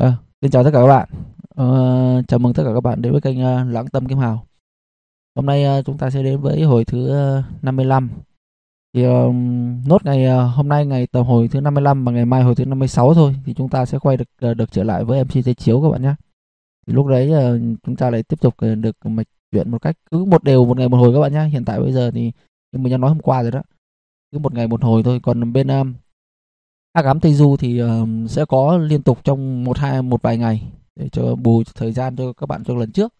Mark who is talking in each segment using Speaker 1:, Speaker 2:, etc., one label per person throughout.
Speaker 1: À, xin chào tất cả các bạn. À, chào mừng tất cả các bạn đến với kênh uh, Lãng Tâm kim Hào. Hôm nay uh, chúng ta sẽ đến với hồi thứ uh, 55. Thì uh, nốt ngày uh, hôm nay ngày tầm hồi thứ 55 và ngày mai hồi thứ 56 thôi thì chúng ta sẽ quay được uh, được trở lại với MC Thế Chiếu các bạn nhé. Thì lúc đấy uh, chúng ta lại tiếp tục uh, được mạch chuyện một cách cứ một đều một ngày một hồi các bạn nhé. Hiện tại bây giờ thì như mình đã nói hôm qua rồi đó. Cứ một ngày một hồi thôi. Còn bên uh, Ác ám Tây Du thì uh, sẽ có liên tục trong một hai một vài ngày để cho bù thời gian cho các bạn trong lần trước.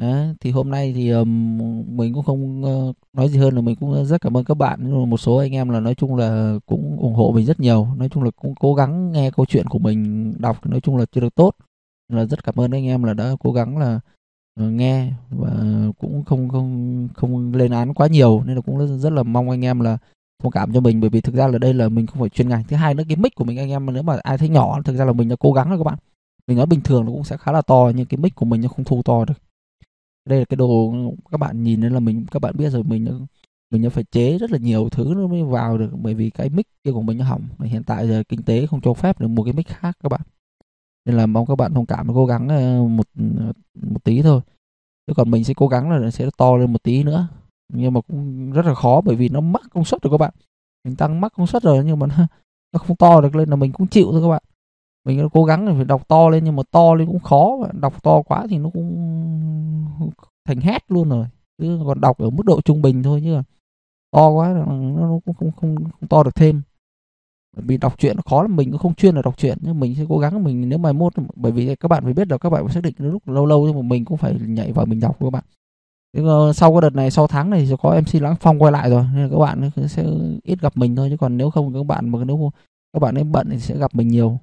Speaker 1: Đấy, thì hôm nay thì um, mình cũng không uh, nói gì hơn là mình cũng rất cảm ơn các bạn. Một số anh em là nói chung là cũng ủng hộ mình rất nhiều. Nói chung là cũng cố gắng nghe câu chuyện của mình đọc nói chung là chưa được tốt. Là rất cảm ơn anh em là đã cố gắng là uh, nghe và cũng không không không lên án quá nhiều. Nên là cũng rất, rất là mong anh em là thông cảm cho mình bởi vì thực ra là đây là mình không phải chuyên ngành. Thứ hai nữa, cái mic của mình anh em mà nếu mà ai thấy nhỏ, thực ra là mình đã cố gắng rồi các bạn. Mình nói bình thường nó cũng sẽ khá là to, nhưng cái mic của mình nó không thu to được. Đây là cái đồ các bạn nhìn nên là mình, các bạn biết rồi, mình mình đã phải chế rất là nhiều thứ nó mới vào được bởi vì cái mic kia của mình nó hỏng. Hiện tại giờ kinh tế không cho phép được mua cái mic khác các bạn. Nên là mong các bạn thông cảm và cố gắng ờ, một một tí thôi. Chứ còn mình sẽ cố gắng là sẽ to lên một tí nữa nhưng mà cũng rất là khó bởi vì nó mắc công suất rồi các bạn. Mình tăng mắc công suất rồi nhưng mà nó, nó không to được lên là mình cũng chịu thôi các bạn. Mình cố gắng là phải đọc to lên nhưng mà to lên cũng khó đọc to quá thì nó cũng thành hét luôn rồi. Chứ còn đọc ở mức độ trung bình thôi chứ to quá nó cũng không không, không to được thêm. Bởi vì đọc truyện nó khó lắm mình cũng không chuyên là đọc truyện nhưng mình sẽ cố gắng mình nếu mai mốt bởi vì các bạn phải biết là các bạn phải xác định lúc lâu lâu nhưng mà mình cũng phải nhảy vào mình đọc các bạn sau cái đợt này, sau tháng này sẽ có MC Lãng Phong quay lại rồi, nên các bạn sẽ ít gặp mình thôi, chứ còn nếu không các bạn mà nếu các bạn ấy bận thì sẽ gặp mình nhiều.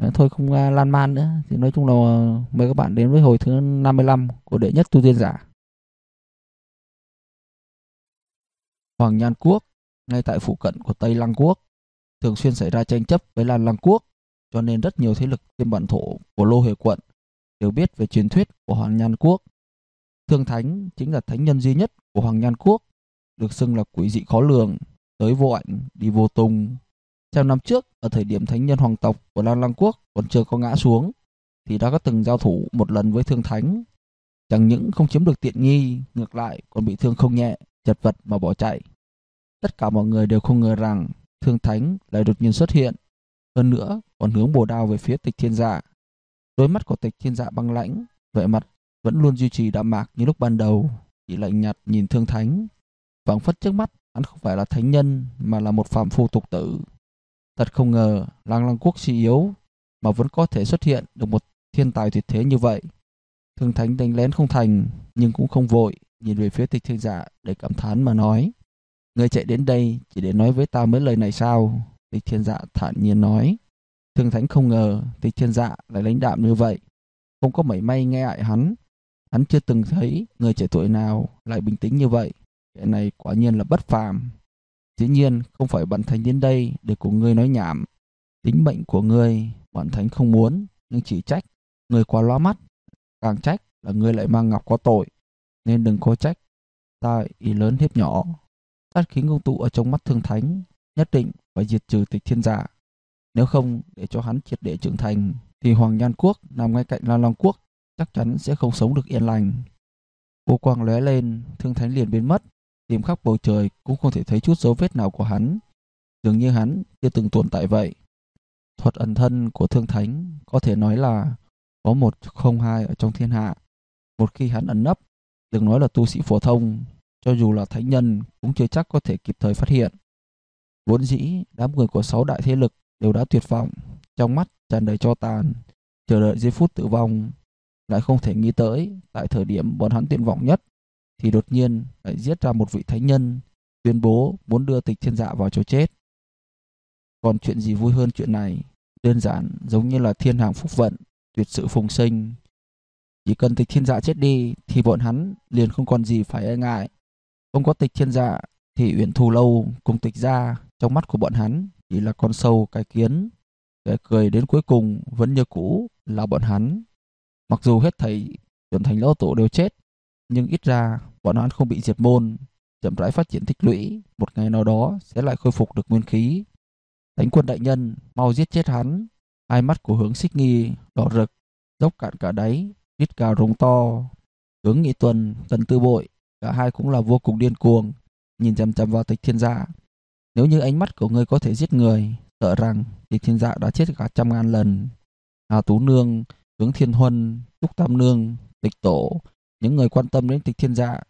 Speaker 1: Ờ, thôi không lan man nữa. Thì nói chung là ờ, mời các bạn đến với hồi thứ 55 của đệ nhất tu tiên giả. Hoàng Nhan Quốc, ngay tại phụ cận của Tây Lăng Quốc, thường xuyên xảy ra tranh chấp với Lan Lăng Quốc, cho nên rất nhiều thế lực trên bản thổ của Lô Hề quận đều biết về truyền thuyết của Hoàng Nhan Quốc. Thương Thánh chính là thánh nhân duy nhất của Hoàng Nhan Quốc, được xưng là quỷ dị khó lường, tới vô ảnh, đi vô tung. Trong năm trước, ở thời điểm thánh nhân hoàng tộc của Lan Lăng Quốc còn chưa có ngã xuống, thì đã có từng giao thủ một lần với Thương Thánh. Chẳng những không chiếm được tiện nghi, ngược lại còn bị thương không nhẹ, chật vật mà bỏ chạy. Tất cả mọi người đều không ngờ rằng Thương Thánh lại đột nhiên xuất hiện. Hơn nữa, còn hướng bồ đao về phía tịch thiên dạ. Đôi mắt của tịch thiên dạ băng lãnh, vẻ mặt vẫn luôn duy trì đạm mạc như lúc ban đầu, chỉ lạnh nhạt nhìn Thương Thánh. phảng phất trước mắt, hắn không phải là thánh nhân mà là một phạm phu tục tử. Thật không ngờ, Lang Lăng Quốc suy yếu mà vẫn có thể xuất hiện được một thiên tài tuyệt thế như vậy. Thương Thánh đánh lén không thành, nhưng cũng không vội, nhìn về phía tịch thiên dạ để cảm thán mà nói. Người chạy đến đây chỉ để nói với ta mấy lời này sao? Tịch thiên dạ thản nhiên nói. Thương Thánh không ngờ tịch thiên dạ lại lãnh đạm như vậy. Không có mảy may nghe ngại hắn, Hắn chưa từng thấy người trẻ tuổi nào lại bình tĩnh như vậy. chuyện này quả nhiên là bất phàm. Dĩ nhiên không phải bản thánh đến đây để của ngươi nói nhảm. Tính mệnh của ngươi, bản thánh không muốn, nhưng chỉ trách. Người quá loa mắt, càng trách là ngươi lại mang ngọc có tội. Nên đừng có trách. Ta ý lớn hiếp nhỏ. Sát khí ngưu tụ ở trong mắt thương thánh, nhất định phải diệt trừ tịch thiên giả. Nếu không để cho hắn triệt để trưởng thành, thì Hoàng Nhan Quốc nằm ngay cạnh Lan Long Quốc chắc chắn sẽ không sống được yên lành. Cô quang lóe lên, thương thánh liền biến mất, tìm khắp bầu trời cũng không thể thấy chút dấu vết nào của hắn. Dường như hắn chưa từng tồn tại vậy. Thuật ẩn thân của thương thánh có thể nói là có một không hai ở trong thiên hạ. Một khi hắn ẩn nấp, đừng nói là tu sĩ phổ thông, cho dù là thánh nhân cũng chưa chắc có thể kịp thời phát hiện. Vốn dĩ, đám người của sáu đại thế lực đều đã tuyệt vọng, trong mắt tràn đầy cho tàn, chờ đợi giây phút tử vong lại không thể nghĩ tới, tại thời điểm bọn hắn tuyệt vọng nhất, thì đột nhiên lại giết ra một vị thánh nhân, tuyên bố muốn đưa tịch thiên dạ vào chỗ chết. Còn chuyện gì vui hơn chuyện này? Đơn giản, giống như là thiên hàng phúc vận, tuyệt sự phùng sinh. Chỉ cần tịch thiên dạ chết đi, thì bọn hắn liền không còn gì phải e ngại. Không có tịch thiên dạ thì uyển thù lâu cùng tịch ra trong mắt của bọn hắn chỉ là con sâu cái kiến. Kẻ cười đến cuối cùng vẫn như cũ là bọn hắn. Mặc dù hết thầy chuẩn thành lão tổ đều chết, nhưng ít ra bọn hắn không bị diệt môn, chậm rãi phát triển tích lũy, một ngày nào đó sẽ lại khôi phục được nguyên khí. Thánh quân đại nhân, mau giết chết hắn, Hai mắt của hướng xích nghi đỏ rực, dốc cạn cả đáy, rít cào rống to. Hướng nghị tuần, tần tư bội, cả hai cũng là vô cùng điên cuồng, nhìn chằm chằm vào tịch thiên dạ. Nếu như ánh mắt của ngươi có thể giết người, sợ rằng tịch thiên dạ đã chết cả trăm ngàn lần. Hà Tú Nương, tướng Thiên Huân, Trúc Tam Nương, Tịch Tổ, những người quan tâm đến tịch thiên dạ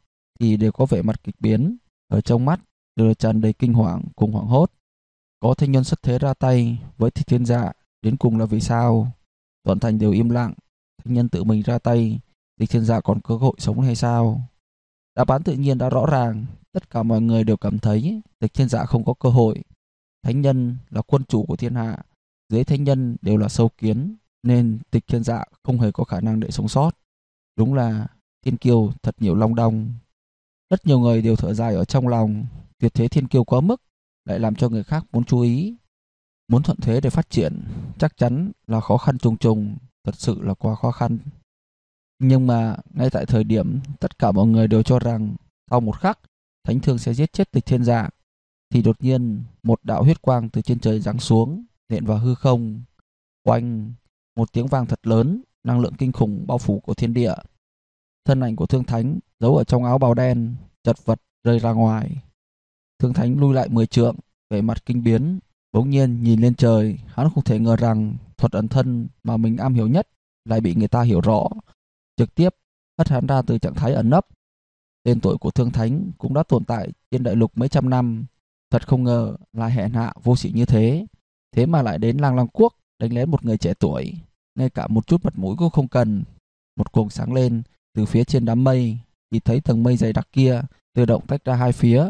Speaker 1: thì đều có vẻ mặt kịch biến, ở trong mắt đều tràn đầy kinh hoàng cùng hoảng hốt. Có thanh nhân xuất thế ra tay với tịch thiên dạ, đến cùng là vì sao? Toàn thành đều im lặng, thanh nhân tự mình ra tay, tịch thiên dạ còn cơ hội sống hay sao? Đáp án tự nhiên đã rõ ràng, tất cả mọi người đều cảm thấy tịch thiên dạ không có cơ hội. Thánh nhân là quân chủ của thiên hạ, dưới thánh nhân đều là sâu kiến, nên tịch thiên dạ không hề có khả năng để sống sót. Đúng là thiên kiêu thật nhiều long đong. Rất nhiều người đều thở dài ở trong lòng, tuyệt thế thiên kiêu quá mức, lại làm cho người khác muốn chú ý. Muốn thuận thế để phát triển, chắc chắn là khó khăn trùng trùng, thật sự là quá khó khăn. Nhưng mà ngay tại thời điểm tất cả mọi người đều cho rằng sau một khắc Thánh Thương sẽ giết chết tịch thiên dạ, thì đột nhiên một đạo huyết quang từ trên trời giáng xuống, nện vào hư không. Oanh, một tiếng vang thật lớn, năng lượng kinh khủng bao phủ của thiên địa. Thân ảnh của Thương Thánh giấu ở trong áo bào đen, chật vật rơi ra ngoài. Thương Thánh lui lại mười trượng, vẻ mặt kinh biến, bỗng nhiên nhìn lên trời, hắn không thể ngờ rằng thuật ẩn thân mà mình am hiểu nhất lại bị người ta hiểu rõ, trực tiếp hất hắn ra từ trạng thái ẩn nấp. Tên tuổi của Thương Thánh cũng đã tồn tại trên đại lục mấy trăm năm, thật không ngờ lại hẹn hạ vô sĩ như thế, thế mà lại đến Lang Lang Quốc đánh lén một người trẻ tuổi, ngay cả một chút mặt mũi cũng không cần. Một cuồng sáng lên từ phía trên đám mây, chỉ thấy tầng mây dày đặc kia tự động tách ra hai phía.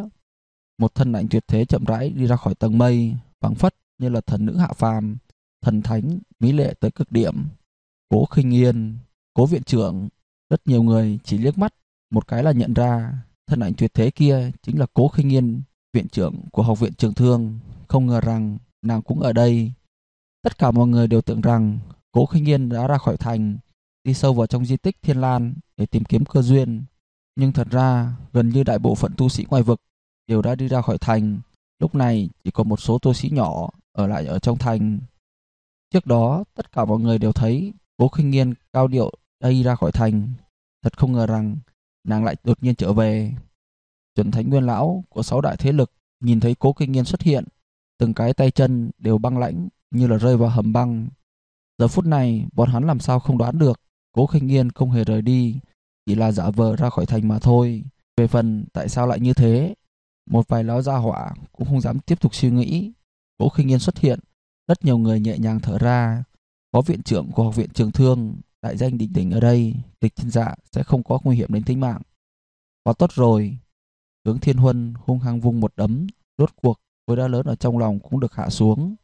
Speaker 1: Một thân ảnh tuyệt thế chậm rãi đi ra khỏi tầng mây, phảng phất như là thần nữ hạ phàm, thần thánh, mỹ lệ tới cực điểm. Cố khinh yên, cố viện trưởng, rất nhiều người chỉ liếc mắt, một cái là nhận ra thân ảnh tuyệt thế kia chính là cố khinh yên, viện trưởng của học viện trường thương. Không ngờ rằng nàng cũng ở đây. Tất cả mọi người đều tưởng rằng cố khinh yên đã ra khỏi thành, đi sâu vào trong di tích Thiên Lan để tìm kiếm cơ duyên. Nhưng thật ra, gần như đại bộ phận tu sĩ ngoài vực đều đã đi ra khỏi thành. Lúc này chỉ còn một số tu sĩ nhỏ ở lại ở trong thành. Trước đó, tất cả mọi người đều thấy Cố Khinh Nghiên cao điệu đi ra khỏi thành. Thật không ngờ rằng nàng lại đột nhiên trở về. Chuẩn Thánh Nguyên Lão của sáu đại thế lực nhìn thấy Cố Kinh Nghiên xuất hiện, từng cái tay chân đều băng lãnh như là rơi vào hầm băng. Giờ phút này, bọn hắn làm sao không đoán được Cố Khinh Nghiên không hề rời đi, chỉ là giả vờ ra khỏi thành mà thôi. Về phần tại sao lại như thế, một vài lão gia hỏa cũng không dám tiếp tục suy nghĩ. Cố Khinh Nghiên xuất hiện, rất nhiều người nhẹ nhàng thở ra. Có viện trưởng của học viện trường thương, đại danh đỉnh đỉnh ở đây, địch thiên dạ sẽ không có nguy hiểm đến tính mạng. Quá tốt rồi. tướng Thiên Huân hung hăng vung một đấm, rốt cuộc khối đá lớn ở trong lòng cũng được hạ xuống.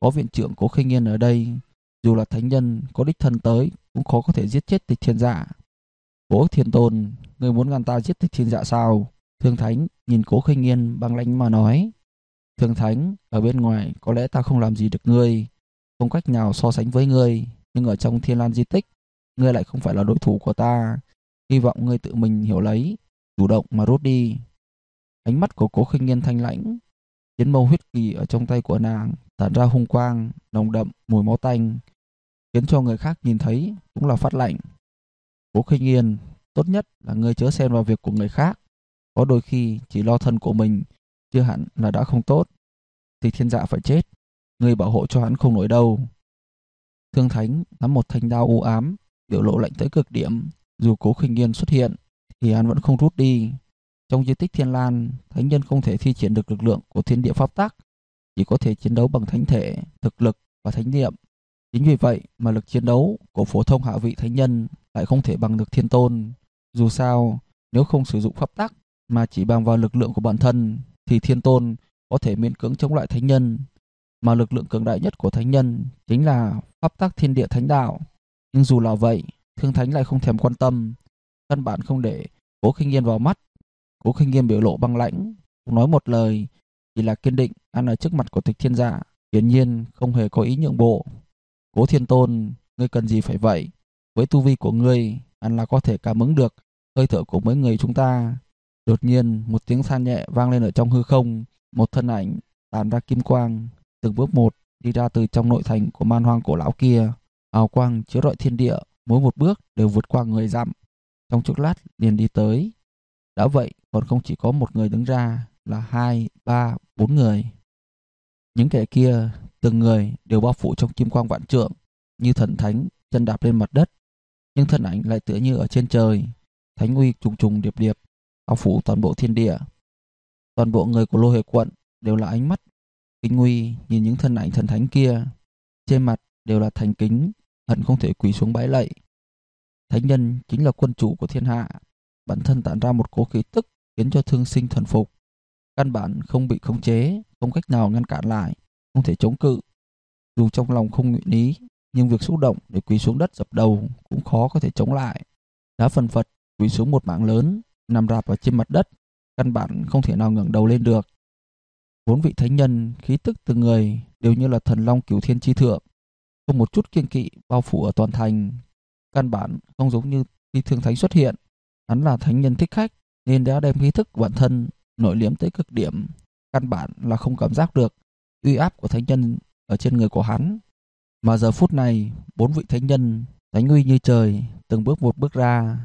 Speaker 1: Có viện trưởng Cố Khinh yên ở đây, dù là thánh nhân có đích thân tới cũng khó có thể giết chết tịch thiên dạ. Cố thiên tôn, người muốn ngăn ta giết tịch thiên dạ sao? Thương Thánh nhìn cố khinh yên băng lãnh mà nói. Thương Thánh, ở bên ngoài có lẽ ta không làm gì được ngươi, không cách nào so sánh với ngươi, nhưng ở trong thiên lan di tích, ngươi lại không phải là đối thủ của ta. Hy vọng ngươi tự mình hiểu lấy, chủ động mà rút đi. Ánh mắt của cố khinh nghiên thanh lãnh, chiến mâu huyết kỳ ở trong tay của nàng tản ra hung quang, nồng đậm, mùi máu tanh, khiến cho người khác nhìn thấy cũng là phát lạnh. Cố khinh yên, tốt nhất là ngươi chớ xen vào việc của người khác. Có đôi khi chỉ lo thân của mình, chưa hẳn là đã không tốt. Thì thiên dạ phải chết, ngươi bảo hộ cho hắn không nổi đâu. Thương Thánh nắm một thanh đao u ám, biểu lộ lạnh tới cực điểm. Dù cố khinh yên xuất hiện, thì hắn vẫn không rút đi. Trong di tích Thiên Lan, thánh nhân không thể thi triển được lực lượng của thiên địa pháp tắc, chỉ có thể chiến đấu bằng thánh thể, thực lực và thánh niệm. Chính vì vậy mà lực chiến đấu của phổ thông hạ vị thánh nhân lại không thể bằng được thiên tôn. Dù sao, nếu không sử dụng pháp tắc mà chỉ bằng vào lực lượng của bản thân thì thiên tôn có thể miễn cưỡng chống lại thánh nhân. Mà lực lượng cường đại nhất của thánh nhân chính là pháp tắc thiên địa thánh đạo. Nhưng dù là vậy, thương thánh lại không thèm quan tâm, căn bản không để cố khinh yên vào mắt. Cố khinh yên biểu lộ băng lãnh, không nói một lời, chỉ là kiên định ăn ở trước mặt của tịch thiên giả, hiển nhiên không hề có ý nhượng bộ. Cố Thiên Tôn, ngươi cần gì phải vậy? Với tu vi của ngươi, ăn là có thể cảm ứng được hơi thở của mấy người chúng ta. Đột nhiên, một tiếng than nhẹ vang lên ở trong hư không, một thân ảnh tàn ra kim quang, từng bước một đi ra từ trong nội thành của man hoang cổ lão kia. áo quang chiếu rọi thiên địa, mỗi một bước đều vượt qua người dặm. Trong chốc lát liền đi tới. Đã vậy, còn không chỉ có một người đứng ra, là hai, ba, bốn người. Những kẻ kia, từng người đều bao phủ trong kim quang vạn trượng, như thần thánh chân đạp lên mặt đất. Nhưng thân ảnh lại tựa như ở trên trời, thánh uy trùng trùng điệp điệp, bao phủ toàn bộ thiên địa. Toàn bộ người của lô hệ quận đều là ánh mắt kinh nguy nhìn những thân ảnh thần thánh kia. Trên mặt đều là thành kính, hận không thể quỳ xuống bái lạy. Thánh nhân chính là quân chủ của thiên hạ, bản thân tản ra một cố khí tức khiến cho thương sinh thần phục. Căn bản không bị khống chế, không cách nào ngăn cản lại, không thể chống cự. Dù trong lòng không nguyện ý, nhưng việc xúc động để quỳ xuống đất dập đầu cũng khó có thể chống lại. Đã phần phật quỳ xuống một mạng lớn, nằm rạp ở trên mặt đất, căn bản không thể nào ngẩng đầu lên được. Bốn vị thánh nhân, khí tức từng người đều như là thần long cửu thiên chi thượng, không một chút kiên kỵ bao phủ ở toàn thành. Căn bản không giống như khi thương thánh xuất hiện, hắn là thánh nhân thích khách nên đã đem khí thức của bản thân nội liếm tới cực điểm. Căn bản là không cảm giác được uy áp của thánh nhân ở trên người của hắn. Mà giờ phút này, bốn vị thánh nhân thánh uy như trời, từng bước một bước ra,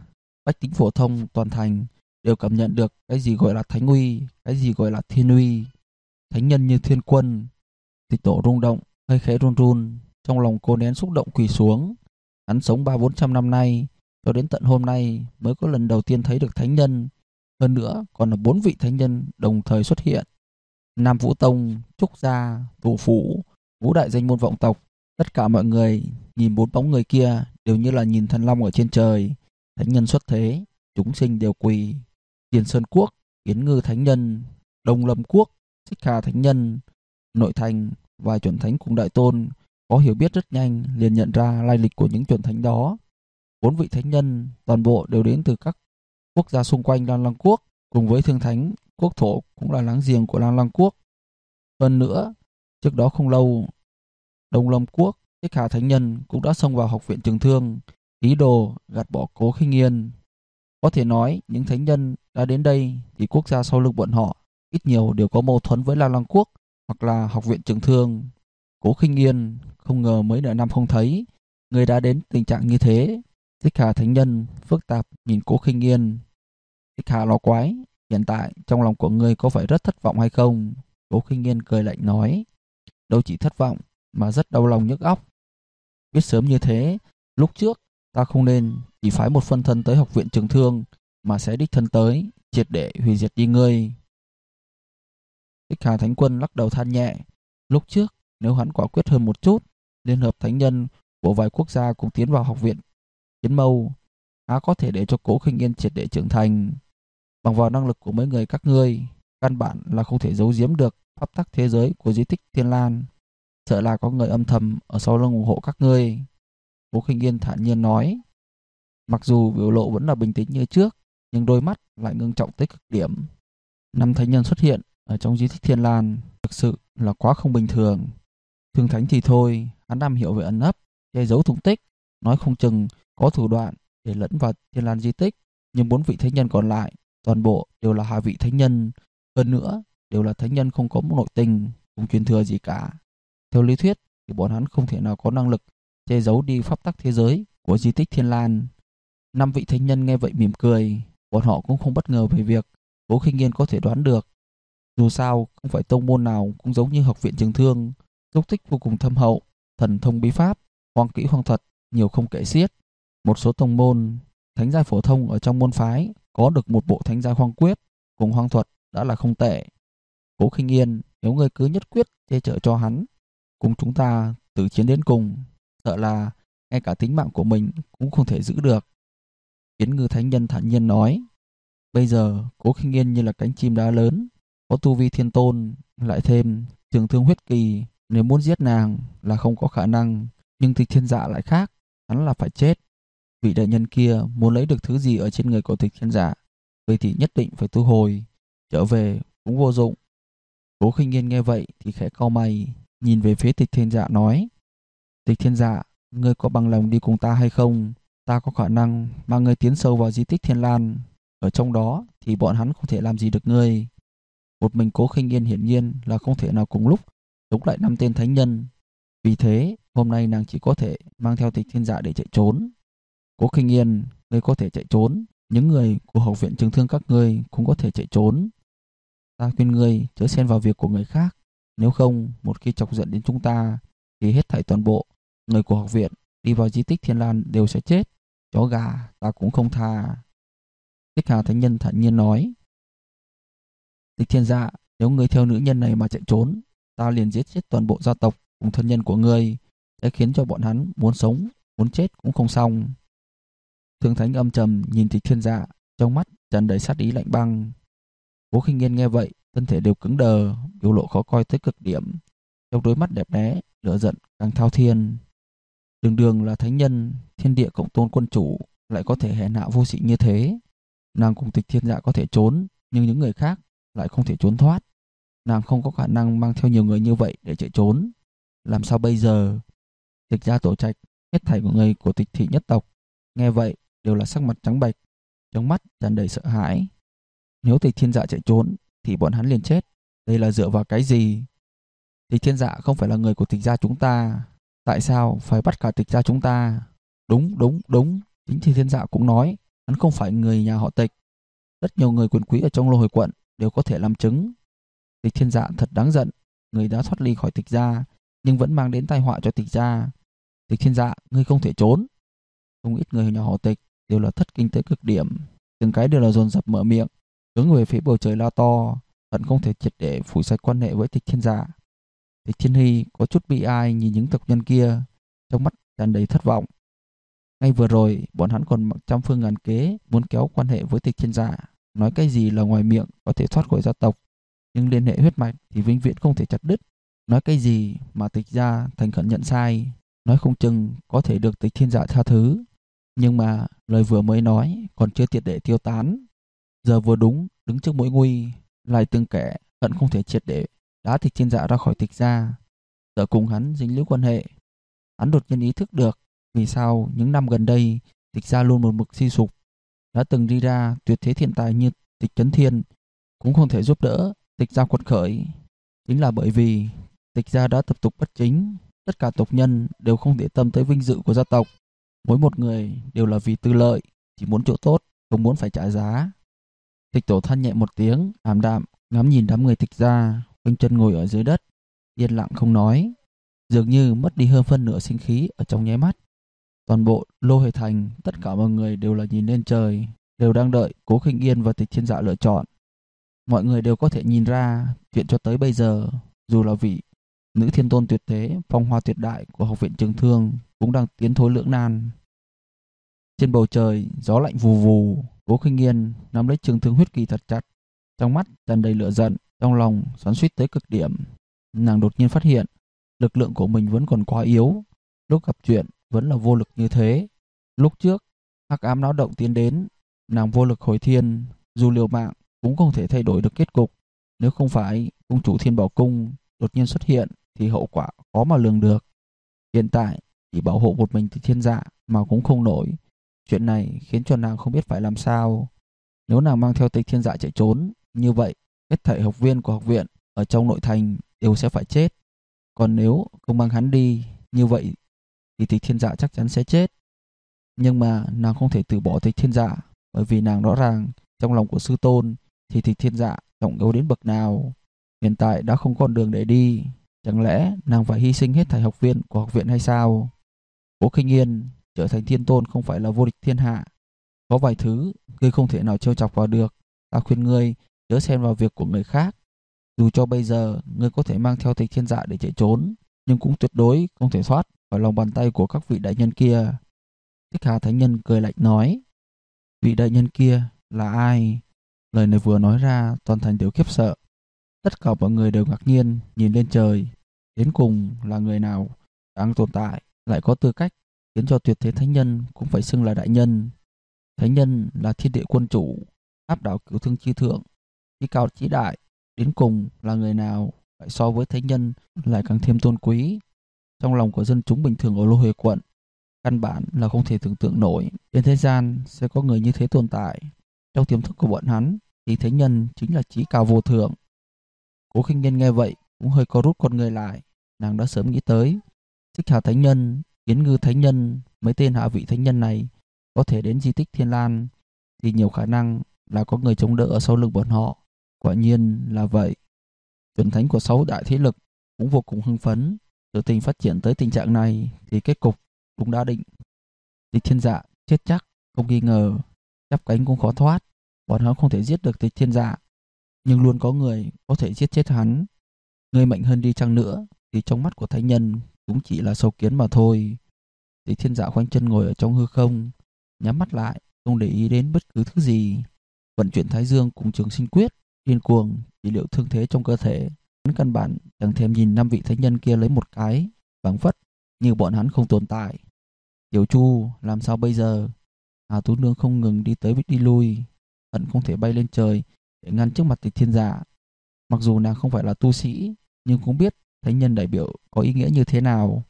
Speaker 1: bách tính phổ thông toàn thành đều cảm nhận được cái gì gọi là thánh uy, cái gì gọi là thiên uy. Thánh nhân như thiên quân, thì tổ rung động, hơi khẽ run run, trong lòng cô nén xúc động quỳ xuống. Hắn sống ba bốn trăm năm nay, cho đến tận hôm nay mới có lần đầu tiên thấy được thánh nhân. Hơn nữa còn là bốn vị thánh nhân đồng thời xuất hiện. Nam Vũ Tông, Trúc Gia, Thủ Phủ, Vũ Đại Danh Môn Vọng Tộc. Tất cả mọi người nhìn bốn bóng người kia đều như là nhìn thần long ở trên trời. Thánh nhân xuất thế, chúng sinh đều quỳ. Tiền Sơn Quốc, kiến Ngư Thánh Nhân, Đông Lâm Quốc, Xích Hà Thánh Nhân, Nội Thành và chuẩn thánh cùng đại tôn có hiểu biết rất nhanh liền nhận ra lai lịch của những chuẩn thánh đó. Bốn vị thánh nhân toàn bộ đều đến từ các quốc gia xung quanh Lan Lăng Quốc cùng với Thương Thánh quốc thổ cũng là láng giềng của Lan Lăng Quốc. Hơn nữa, trước đó không lâu, Đông Lâm Quốc, Thích Hà Thánh Nhân cũng đã xông vào học viện trường thương, ý đồ gạt bỏ cố khinh yên. Có thể nói, những thánh nhân đã đến đây thì quốc gia sau lưng bọn họ ít nhiều đều có mâu thuẫn với Lan Lăng Quốc hoặc là học viện trường thương. Cố khinh yên không ngờ mấy nửa năm không thấy, người đã đến tình trạng như thế. Thích Hà Thánh Nhân phức tạp nhìn cố khinh yên. Thích Hà lo quái, hiện tại trong lòng của ngươi có phải rất thất vọng hay không? Cố khinh yên cười lạnh nói. Đâu chỉ thất vọng, mà rất đau lòng nhức óc. Biết sớm như thế, lúc trước ta không nên chỉ phái một phân thân tới học viện trường thương, mà sẽ đích thân tới, triệt để hủy diệt đi ngươi. Thích Hà Thánh Quân lắc đầu than nhẹ. Lúc trước, nếu hắn quả quyết hơn một chút, Liên hợp Thánh Nhân của vài quốc gia cũng tiến vào học viện Chiến Mâu, há có thể để cho cố khinh yên triệt để trưởng thành. Bằng vào năng lực của mấy người các ngươi, căn bản là không thể giấu giếm được pháp tắc thế giới của di tích Thiên Lan. Sợ là có người âm thầm ở sau lưng ủng hộ các ngươi. Cố khinh yên thản nhiên nói. Mặc dù biểu lộ vẫn là bình tĩnh như trước, nhưng đôi mắt lại ngưng trọng tới cực điểm. Năm thánh nhân xuất hiện ở trong di tích Thiên Lan thực sự là quá không bình thường. Thường thánh thì thôi, hắn nam hiểu về ẩn nấp, che giấu tung tích, nói không chừng có thủ đoạn để lẫn vào Thiên Lan di tích, nhưng bốn vị thánh nhân còn lại, toàn bộ đều là hạ vị thánh nhân, hơn nữa đều là thánh nhân không có một nội tình, không truyền thừa gì cả. Theo lý thuyết thì bọn hắn không thể nào có năng lực che giấu đi pháp tắc thế giới của di tích Thiên Lan. Năm vị thánh nhân nghe vậy mỉm cười, bọn họ cũng không bất ngờ về việc Cố Khinh Nghiên có thể đoán được. Dù sao, không phải tông môn nào cũng giống như học viện trường thương, dốc tích vô cùng thâm hậu, thần thông bí pháp, hoang kỹ hoang thuật, nhiều không kể xiết. Một số tông môn, thánh gia phổ thông ở trong môn phái có được một bộ thánh gia hoang quyết cùng hoang thuật đã là không tệ. Cố Khinh Yên, nếu ngươi cứ nhất quyết che chở cho hắn, cùng chúng ta tử chiến đến cùng, sợ là ngay cả tính mạng của mình cũng không thể giữ được. Kiến ngư thánh nhân thản nhiên nói, bây giờ Cố Khinh Yên như là cánh chim đá lớn, có tu vi thiên tôn, lại thêm trường thương huyết kỳ, nếu muốn giết nàng là không có khả năng, nhưng tịch thiên dạ lại khác, hắn là phải chết. Vị đại nhân kia muốn lấy được thứ gì ở trên người của tịch thiên giả vậy thì nhất định phải thu hồi, trở về cũng vô dụng. Cố khinh yên nghe vậy thì khẽ cau mày, nhìn về phía tịch thiên dạ nói. Tịch thiên dạ, ngươi có bằng lòng đi cùng ta hay không? Ta có khả năng mang ngươi tiến sâu vào di tích thiên lan. Ở trong đó thì bọn hắn không thể làm gì được ngươi. Một mình cố khinh yên hiển nhiên là không thể nào cùng lúc chống lại năm tên thánh nhân vì thế, hôm nay nàng chỉ có thể mang theo tịch thiên dạ để chạy trốn. Cố Kinh Yên, ngươi có thể chạy trốn, những người của học viện trường thương các ngươi cũng có thể chạy trốn. Ta khuyên ngươi chớ xen vào việc của người khác, nếu không, một khi chọc giận đến chúng ta, thì hết thảy toàn bộ người của học viện đi vào di tích Thiên Lan đều sẽ chết. Chó gà ta cũng không tha. Tích Hà Thánh Nhân thản nhiên nói. Tịch thiên dạ, nếu ngươi theo nữ nhân này mà chạy trốn, ta liền giết chết toàn bộ gia tộc thân nhân của ngươi, sẽ khiến cho bọn hắn muốn sống, muốn chết cũng không xong. Thương Thánh âm trầm nhìn tịch thiên dạ, trong mắt tràn đầy sát ý lạnh băng. Cố khinh nghiên nghe vậy, thân thể đều cứng đờ, biểu lộ khó coi tới cực điểm. Trong đôi mắt đẹp đẽ, lửa giận càng thao thiên. Đường đường là thánh nhân, thiên địa cộng tôn quân chủ, lại có thể hèn hạ vô sĩ như thế. Nàng cùng tịch thiên dạ có thể trốn, nhưng những người khác lại không thể trốn thoát. Nàng không có khả năng mang theo nhiều người như vậy để chạy trốn. Làm sao bây giờ? Tịch gia tổ trạch, hết thảy của người của tịch thị nhất tộc. Nghe vậy, đều là sắc mặt trắng bệch, trong mắt tràn đầy sợ hãi. Nếu tịch thiên dạ chạy trốn, thì bọn hắn liền chết. Đây là dựa vào cái gì? Tịch thiên dạ không phải là người của tịch gia chúng ta. Tại sao phải bắt cả tịch gia chúng ta? Đúng, đúng, đúng. Chính tịch thiên dạ cũng nói, hắn không phải người nhà họ tịch. Rất nhiều người quyền quý ở trong lô hồi quận đều có thể làm chứng. Tịch thiên dạ thật đáng giận, người đã thoát ly khỏi tịch gia, nhưng vẫn mang đến tai họa cho tịch gia. Tịch thiên dạ, ngươi không thể trốn. Không ít người nhà họ tịch đều là thất kinh tới cực điểm, từng cái đều là dồn dập mở miệng, hướng về phía bầu trời la to, hận không thể triệt để phủ sạch quan hệ với tịch thiên dạ. Tịch thiên hy có chút bị ai nhìn những tộc nhân kia, trong mắt tràn đầy thất vọng. Ngay vừa rồi, bọn hắn còn mặc trăm phương ngàn kế muốn kéo quan hệ với tịch thiên dạ, nói cái gì là ngoài miệng có thể thoát khỏi gia tộc, nhưng liên hệ huyết mạch thì vĩnh viễn không thể chặt đứt. Nói cái gì mà tịch gia thành khẩn nhận sai, nói không chừng có thể được tịch thiên dạ tha thứ. Nhưng mà lời vừa mới nói còn chưa triệt để tiêu tán. Giờ vừa đúng, đứng trước mỗi nguy, lại từng kẻ hận không thể triệt để đá tịch thiên dạ ra khỏi tịch gia. Giờ cùng hắn dính líu quan hệ. Hắn đột nhiên ý thức được vì sao những năm gần đây tịch gia luôn một mực suy sụp. Đã từng đi ra tuyệt thế thiên tài như tịch chấn thiên cũng không thể giúp đỡ tịch gia quật khởi. Chính là bởi vì tịch gia đã tập tục bất chính, tất cả tộc nhân đều không để tâm tới vinh dự của gia tộc Mỗi một người đều là vì tư lợi, chỉ muốn chỗ tốt, không muốn phải trả giá. Tịch tổ than nhẹ một tiếng, ảm đạm, ngắm nhìn đám người tịch gia quanh chân ngồi ở dưới đất, yên lặng không nói. Dường như mất đi hơn phân nửa sinh khí ở trong nháy mắt. Toàn bộ lô hề thành, tất cả mọi người đều là nhìn lên trời, đều đang đợi cố khinh yên và tịch thiên dạ lựa chọn. Mọi người đều có thể nhìn ra chuyện cho tới bây giờ, dù là vị nữ thiên tôn tuyệt thế, phong hoa tuyệt đại của học viện trường thương cũng đang tiến thối lưỡng nan. Trên bầu trời, gió lạnh vù vù, Cố Khinh Yên nắm lấy trường thương huyết kỳ thật chặt, trong mắt tràn đầy lửa giận, trong lòng xoắn xuýt tới cực điểm. Nàng đột nhiên phát hiện, lực lượng của mình vẫn còn quá yếu, lúc gặp chuyện vẫn là vô lực như thế. Lúc trước, hắc ám náo động tiến đến, nàng vô lực hồi thiên, dù liều mạng cũng không thể thay đổi được kết cục. Nếu không phải cung chủ Thiên Bảo Cung đột nhiên xuất hiện thì hậu quả khó mà lường được. Hiện tại, chỉ bảo hộ một mình thì thiên dạ mà cũng không nổi. Chuyện này khiến cho nàng không biết phải làm sao. Nếu nàng mang theo tịch thiên dạ chạy trốn, như vậy hết thảy học viên của học viện ở trong nội thành đều sẽ phải chết. Còn nếu không mang hắn đi, như vậy thì tịch thiên dạ chắc chắn sẽ chết. Nhưng mà nàng không thể từ bỏ tịch thiên dạ, bởi vì nàng rõ ràng trong lòng của sư tôn thì tịch thiên dạ trọng yếu đến bậc nào. Hiện tại đã không còn đường để đi, chẳng lẽ nàng phải hy sinh hết thảy học viên của học viện hay sao? Cố Khinh Yên trở thành thiên tôn không phải là vô địch thiên hạ. Có vài thứ ngươi không thể nào trêu chọc vào được. Ta khuyên ngươi chớ xen vào việc của người khác. Dù cho bây giờ ngươi có thể mang theo tịch thiên dạ để chạy trốn, nhưng cũng tuyệt đối không thể thoát khỏi lòng bàn tay của các vị đại nhân kia. Thích Hà Thánh Nhân cười lạnh nói. Vị đại nhân kia là ai? Lời này vừa nói ra toàn thành tiểu khiếp sợ. Tất cả mọi người đều ngạc nhiên nhìn lên trời. Đến cùng là người nào đang tồn tại lại có tư cách khiến cho tuyệt thế thánh nhân cũng phải xưng là đại nhân. Thánh nhân là thiên địa quân chủ, áp đảo cửu thương chi thượng, chi cao chí đại, đến cùng là người nào lại so với thánh nhân lại càng thêm tôn quý. Trong lòng của dân chúng bình thường ở Lô Huệ quận, căn bản là không thể tưởng tượng nổi trên thế gian sẽ có người như thế tồn tại. Trong tiềm thức của bọn hắn thì thánh nhân chính là chí cao vô thượng. Cố khinh nhân nghe vậy cũng hơi co rút con người lại, nàng đã sớm nghĩ tới Xích Hà Thánh Nhân, kiến Ngư Thánh Nhân, mấy tên hạ vị thánh nhân này có thể đến di tích Thiên Lan thì nhiều khả năng là có người chống đỡ ở sau lưng bọn họ. Quả nhiên là vậy. Chuẩn thánh của sáu đại thế lực cũng vô cùng hưng phấn. Sự tình phát triển tới tình trạng này thì kết cục cũng đã định. Tịch thiên dạ chết chắc, không nghi ngờ, chắp cánh cũng khó thoát. Bọn hắn không thể giết được tịch thiên dạ, nhưng luôn có người có thể giết chết hắn. Người mạnh hơn đi chăng nữa thì trong mắt của thánh nhân cũng chỉ là sâu kiến mà thôi. Tịch thiên dạ khoanh chân ngồi ở trong hư không, nhắm mắt lại, không để ý đến bất cứ thứ gì. Vận chuyển thái dương cùng trường sinh quyết, điên cuồng, trị liệu thương thế trong cơ thể. Hắn căn bản chẳng thèm nhìn năm vị thánh nhân kia lấy một cái, bằng phất, như bọn hắn không tồn tại. Tiểu Chu, làm sao bây giờ? Hà Tú Nương không ngừng đi tới đi lui, hận không thể bay lên trời để ngăn trước mặt tịch thiên giả. Mặc dù nàng không phải là tu sĩ, nhưng cũng biết thánh nhân đại biểu có ý nghĩa như thế nào.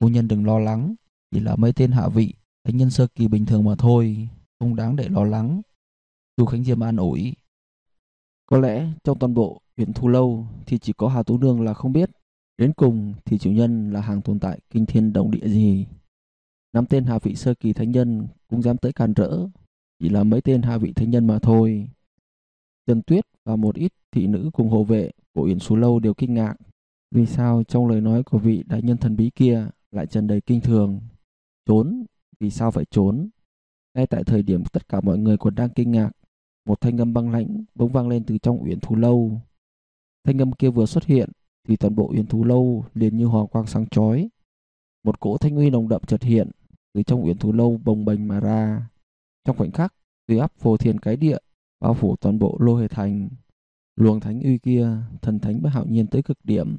Speaker 1: Phu nhân đừng lo lắng, chỉ là mấy tên hạ vị, thánh nhân sơ kỳ bình thường mà thôi, không đáng để lo lắng. Chu Khánh Diêm an ủi. Có lẽ trong toàn bộ huyện Thu Lâu thì chỉ có Hà Tú Nương là không biết. Đến cùng thì chủ nhân là hàng tồn tại kinh thiên động địa gì. Năm tên hạ vị sơ kỳ thánh nhân cũng dám tới càn rỡ. Chỉ là mấy tên hạ vị thánh nhân mà thôi. Trần Tuyết và một ít thị nữ cùng hộ vệ của Uyển Sú Lâu đều kinh ngạc. Vì sao trong lời nói của vị đại nhân thần bí kia lại tràn đầy kinh thường? Trốn? Vì sao phải trốn? Ngay tại thời điểm tất cả mọi người còn đang kinh ngạc, một thanh âm băng lãnh bỗng vang lên từ trong Uyển Thú Lâu. Thanh âm kia vừa xuất hiện thì toàn bộ Uyển Thú Lâu liền như hoàng quang sáng chói. Một cỗ thanh uy nồng đậm chợt hiện từ trong Uyển Thú Lâu bồng bềnh mà ra. Trong khoảnh khắc, uy áp phổ thiền cái địa bao phủ toàn bộ lô hề thành. Luồng thánh uy kia, thần thánh bất hạo nhiên tới cực điểm.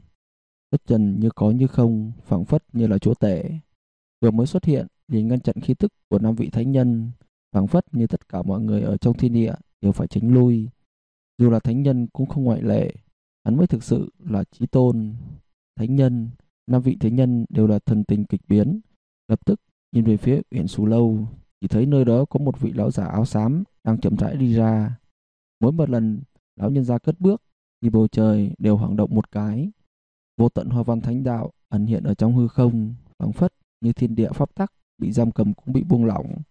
Speaker 1: Bất trần như có như không, phảng phất như là chúa tể. Vừa mới xuất hiện, liền ngăn chặn khí tức của năm vị thánh nhân, phảng phất như tất cả mọi người ở trong thiên địa đều phải tránh lui. Dù là thánh nhân cũng không ngoại lệ, hắn mới thực sự là chí tôn. Thánh nhân, năm vị thánh nhân đều là thần tình kịch biến. Lập tức nhìn về phía Uyển Sú Lâu, chỉ thấy nơi đó có một vị lão giả áo xám đang chậm rãi đi ra. Mỗi một lần lão nhân ra cất bước, thì bầu trời đều hoạt động một cái. Vô tận hoa văn thánh đạo ẩn hiện ở trong hư không, phảng phất như thiên địa pháp tắc bị giam cầm cũng bị buông lỏng.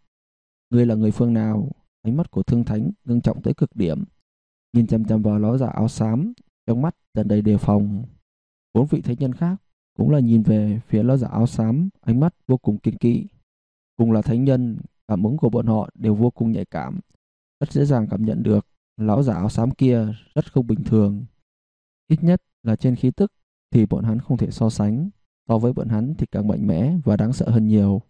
Speaker 1: Ngươi là người phương nào? Ánh mắt của thương thánh ngưng trọng tới cực điểm. Nhìn chăm chăm vào lão giả áo xám, trong mắt tràn đầy đề phòng. Bốn vị thánh nhân khác cũng là nhìn về phía lão giả áo xám, ánh mắt vô cùng kiên kỵ. Cùng là thánh nhân, cảm ứng của bọn họ đều vô cùng nhạy cảm, rất dễ dàng cảm nhận được lão giả áo xám kia rất không bình thường. Ít nhất là trên khí tức thì bọn hắn không thể so sánh, so với bọn hắn thì càng mạnh mẽ và đáng sợ hơn nhiều.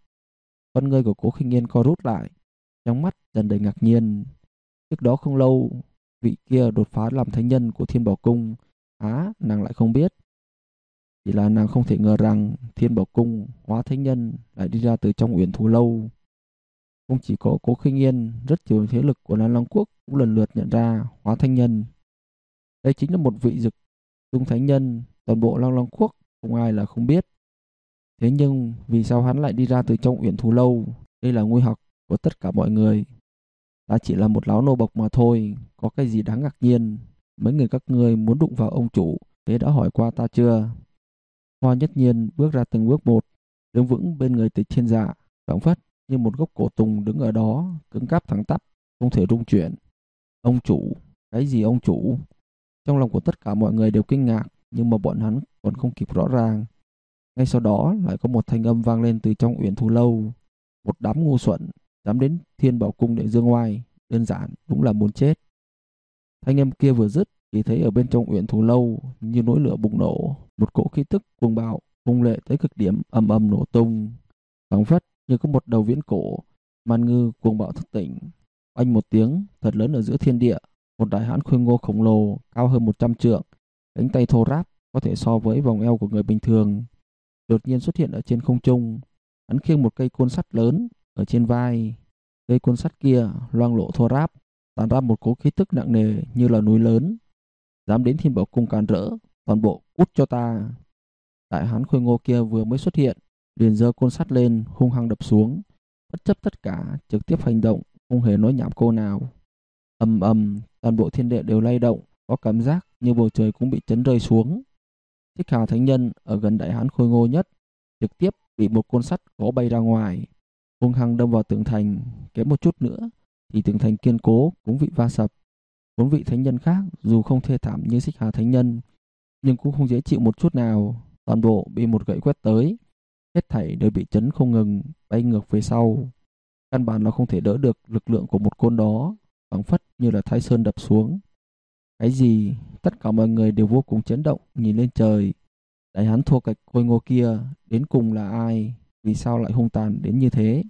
Speaker 1: Con người của cố khinh yên co rút lại, trong mắt dần đầy ngạc nhiên. Trước đó không lâu, vị kia đột phá làm thánh nhân của thiên bảo cung, á, nàng lại không biết. Chỉ là nàng không thể ngờ rằng thiên bảo cung hóa thánh nhân lại đi ra từ trong uyển thú lâu. Không chỉ có cố khinh yên, rất nhiều thế lực của Lan Long Quốc cũng lần lượt nhận ra hóa thanh nhân. Đây chính là một vị dực dung thánh nhân, toàn bộ Lan Long Quốc không ai là không biết. Thế nhưng vì sao hắn lại đi ra từ trong uyển thù lâu? Đây là nguy học của tất cả mọi người. Ta chỉ là một láo nô bộc mà thôi, có cái gì đáng ngạc nhiên. Mấy người các ngươi muốn đụng vào ông chủ, thế đã hỏi qua ta chưa? Hoa nhất nhiên bước ra từng bước một, đứng vững bên người tịch thiên dạ, phảng phất như một gốc cổ tùng đứng ở đó, cứng cáp thẳng tắp, không thể rung chuyển. Ông chủ, cái gì ông chủ? Trong lòng của tất cả mọi người đều kinh ngạc, nhưng mà bọn hắn còn không kịp rõ ràng. Ngay sau đó lại có một thanh âm vang lên từ trong uyển thù lâu. Một đám ngu xuẩn, dám đến thiên bảo cung để dương oai đơn giản đúng là muốn chết. Thanh âm kia vừa dứt, thì thấy ở bên trong uyển thù lâu như nỗi lửa bùng nổ, một cỗ khí tức cuồng bạo, hung lệ tới cực điểm, âm âm nổ tung. Phóng phất như có một đầu viễn cổ, man ngư cuồng bạo thức tỉnh. Anh một tiếng thật lớn ở giữa thiên địa, một đại hãn khôi ngô khổng lồ cao hơn 100 trượng, cánh tay thô ráp có thể so với vòng eo của người bình thường. Đột nhiên xuất hiện ở trên không trung, hắn khiêng một cây côn sắt lớn ở trên vai. Cây côn sắt kia loang lộ thô ráp, tàn ra một cỗ khí tức nặng nề như là núi lớn. Dám đến thiên bảo cung càn rỡ, toàn bộ cút cho ta. Đại hán khôi ngô kia vừa mới xuất hiện, liền giơ côn sắt lên hung hăng đập xuống. Bất chấp tất cả trực tiếp hành động không hề nói nhảm cô nào. Ầm ầm toàn bộ thiên địa đều lay động có cảm giác như bầu trời cũng bị chấn rơi xuống. Thích hào thánh nhân ở gần đại hán khôi ngô nhất trực tiếp bị một côn sắt gõ bay ra ngoài, hung hăng đâm vào tường thành, kém một chút nữa thì tường thành kiên cố cũng bị va sập. Bốn vị thánh nhân khác dù không thê thảm như Xích Hà thánh nhân, nhưng cũng không dễ chịu một chút nào, toàn bộ bị một gậy quét tới, hết thảy đều bị chấn không ngừng bay ngược về sau. Căn bản là không thể đỡ được lực lượng của một côn đó, bằng phất như là Thái Sơn đập xuống. Cái gì? Tất cả mọi người đều vô cùng chấn động nhìn lên trời. Đại hán thua cạch khôi ngô kia đến cùng là ai? Vì sao lại hung tàn đến như thế?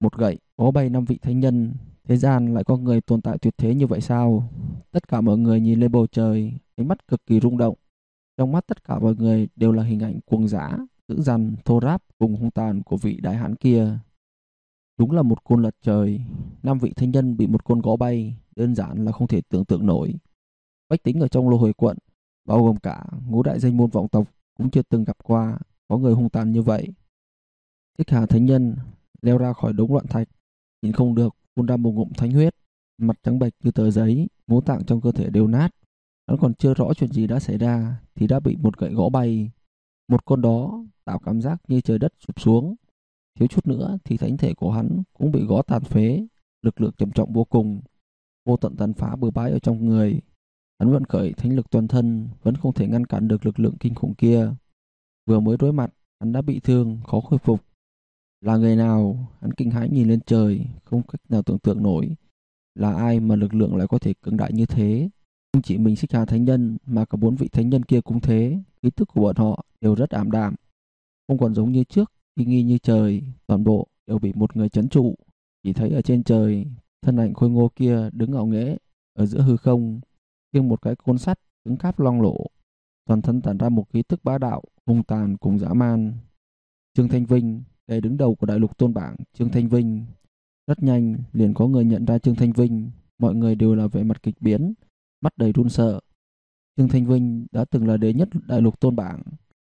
Speaker 1: Một gậy có bay năm vị thánh nhân, thế gian lại có người tồn tại tuyệt thế như vậy sao? Tất cả mọi người nhìn lên bầu trời, ánh mắt cực kỳ rung động. Trong mắt tất cả mọi người đều là hình ảnh cuồng dã, dữ dằn, thô ráp cùng hung tàn của vị đại hán kia. Đúng là một côn lật trời, năm vị thánh nhân bị một côn gõ bay, đơn giản là không thể tưởng tượng nổi. Bách tính ở trong lô hồi quận, bao gồm cả ngũ đại danh môn vọng tộc cũng chưa từng gặp qua có người hung tàn như vậy. Thích Hà Thánh Nhân leo ra khỏi đống loạn thạch, nhìn không được, phun ra một ngụm thánh huyết, mặt trắng bệch như tờ giấy, ngũ tạng trong cơ thể đều nát. Hắn còn chưa rõ chuyện gì đã xảy ra thì đã bị một gậy gõ bay. Một con đó tạo cảm giác như trời đất sụp xuống. Thiếu chút nữa thì thánh thể của hắn cũng bị gõ tàn phế, lực lượng trầm trọng vô cùng. Vô tận tàn phá bừa bãi ở trong người. Hắn vận khởi thánh lực toàn thân vẫn không thể ngăn cản được lực lượng kinh khủng kia. Vừa mới đối mặt, hắn đã bị thương, khó khôi phục. Là người nào? Hắn kinh hãi nhìn lên trời, không cách nào tưởng tượng nổi. Là ai mà lực lượng lại có thể cường đại như thế? Không chỉ mình xích hà thánh nhân mà cả bốn vị thánh nhân kia cũng thế. Ký tức của bọn họ đều rất ảm đạm. Không còn giống như trước, khi nghi như trời, toàn bộ đều bị một người chấn trụ. Chỉ thấy ở trên trời, thân ảnh khôi ngô kia đứng ngạo nghễ ở giữa hư không, khiêng một cái côn sắt cứng cáp long lổ, toàn thân tản ra một khí tức bá đạo, hung tàn cùng dã man. Trương Thanh Vinh, kẻ đứng đầu của đại lục tôn bảng, Trương Thanh Vinh. Rất nhanh, liền có người nhận ra Trương Thanh Vinh, mọi người đều là vẻ mặt kịch biến, mắt đầy run sợ. Trương Thanh Vinh đã từng là đế nhất đại lục tôn bảng,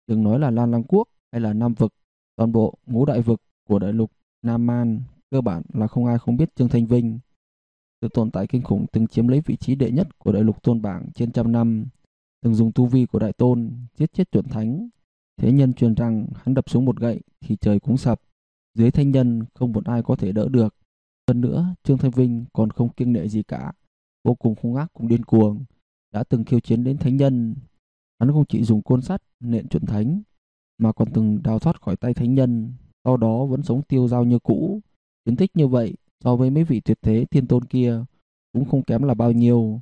Speaker 1: đừng nói là Lan Lăng Quốc hay là Nam Vực, toàn bộ ngũ đại vực của đại lục Nam Man cơ bản là không ai không biết Trương Thanh Vinh. Sự tồn tại kinh khủng từng chiếm lấy vị trí đệ nhất của đại lục tôn bảng trên trăm năm, từng dùng tu vi của đại tôn giết chết chuẩn thánh. Thế nhân truyền rằng hắn đập xuống một gậy thì trời cũng sập, dưới thanh nhân không một ai có thể đỡ được. Hơn nữa, Trương Thanh Vinh còn không kiêng nệ gì cả, vô cùng hung ác cùng điên cuồng, đã từng khiêu chiến đến thánh nhân. Hắn không chỉ dùng côn sắt nện chuẩn thánh, mà còn từng đào thoát khỏi tay thánh nhân, sau đó vẫn sống tiêu dao như cũ. Chiến tích như vậy so với mấy vị tuyệt thế thiên tôn kia cũng không kém là bao nhiêu.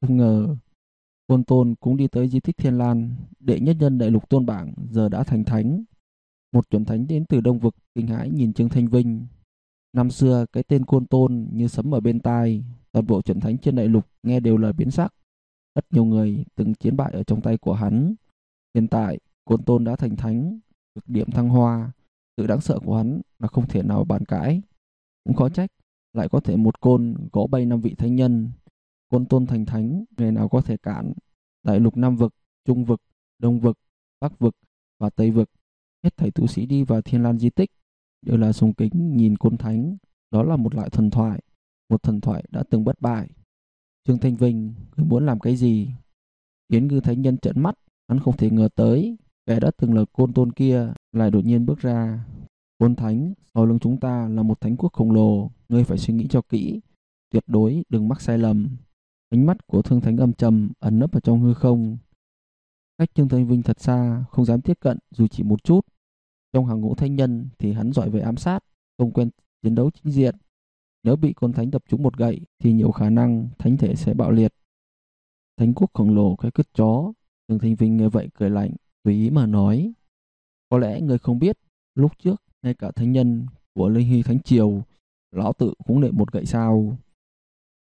Speaker 1: Không ngờ, Côn Tôn cũng đi tới di tích Thiên Lan, đệ nhất nhân đại lục tôn bảng giờ đã thành thánh. Một chuẩn thánh đến từ Đông Vực kinh hãi nhìn Trương Thanh Vinh. Năm xưa cái tên Côn Tôn như sấm ở bên tai, toàn bộ chuẩn thánh trên đại lục nghe đều là biến sắc. Rất nhiều người từng chiến bại ở trong tay của hắn. Hiện tại, Côn Tôn đã thành thánh, cực điểm thăng hoa, sự đáng sợ của hắn là không thể nào bàn cãi. Cũng khó trách, lại có thể một côn gõ bay năm vị thánh nhân. Côn Tôn thành thánh, người nào có thể cản. Đại lục Nam vực, Trung vực, Đông vực, Bắc vực và Tây vực, hết thảy tu sĩ đi vào Thiên Lan di tích đều là sùng kính nhìn côn thánh, đó là một loại thần thoại, một thần thoại đã từng bất bại. Trương Thanh Vinh, người muốn làm cái gì? Yến Ngư Thánh Nhân trợn mắt, hắn không thể ngờ tới, kẻ đã từng là côn tôn kia lại đột nhiên bước ra. Côn Thánh, sau lưng chúng ta là một thánh quốc khổng lồ, ngươi phải suy nghĩ cho kỹ, tuyệt đối đừng mắc sai lầm. Ánh mắt của Thương Thánh âm trầm ẩn nấp ở trong hư không. Cách Trương Thanh Vinh thật xa, không dám tiếp cận dù chỉ một chút. Trong hàng ngũ thanh nhân thì hắn giỏi về ám sát, không quen chiến đấu chính diện. Nếu bị con thánh tập trúng một gậy thì nhiều khả năng thánh thể sẽ bạo liệt. Thánh quốc khổng lồ cái cứt chó, Trương Thanh Vinh nghe vậy cười lạnh, tùy ý mà nói. Có lẽ người không biết, lúc trước ngay cả thánh nhân của Linh Hy Thánh Triều, lão tự cũng nệ một gậy sao.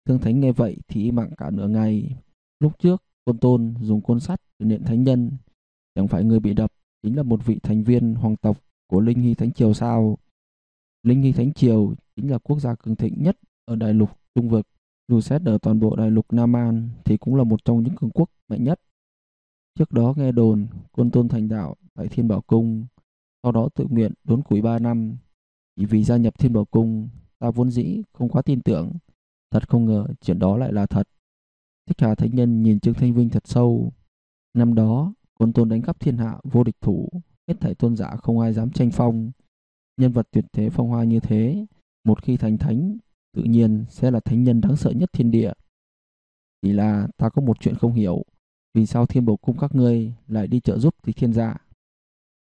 Speaker 1: Thương Thánh nghe vậy thì im cả nửa ngày. Lúc trước, Tôn Tôn dùng côn sắt để nện thánh nhân, chẳng phải người bị đập chính là một vị thành viên hoàng tộc của Linh Hy Thánh Triều sao? Linh Hy Thánh Triều chính là quốc gia cường thịnh nhất ở đại lục Trung vực. Dù xét ở toàn bộ đại lục Nam An thì cũng là một trong những cường quốc mạnh nhất. Trước đó nghe đồn quân Tôn thành đạo tại Thiên Bảo Cung, sau đó tự nguyện đốn củi 3 năm. Chỉ vì gia nhập Thiên Bảo Cung, ta vốn dĩ không quá tin tưởng. Thật không ngờ chuyện đó lại là thật. Thích Hà Thánh Nhân nhìn Trương Thanh Vinh thật sâu. Năm đó, quân Tôn đánh khắp thiên hạ vô địch thủ, hết thảy tôn giả không ai dám tranh phong. Nhân vật tuyệt thế phong hoa như thế, một khi thành thánh, tự nhiên sẽ là thánh nhân đáng sợ nhất thiên địa. Chỉ là ta có một chuyện không hiểu, vì sao thiên bổ cung các ngươi lại đi trợ giúp thì thiên dạ?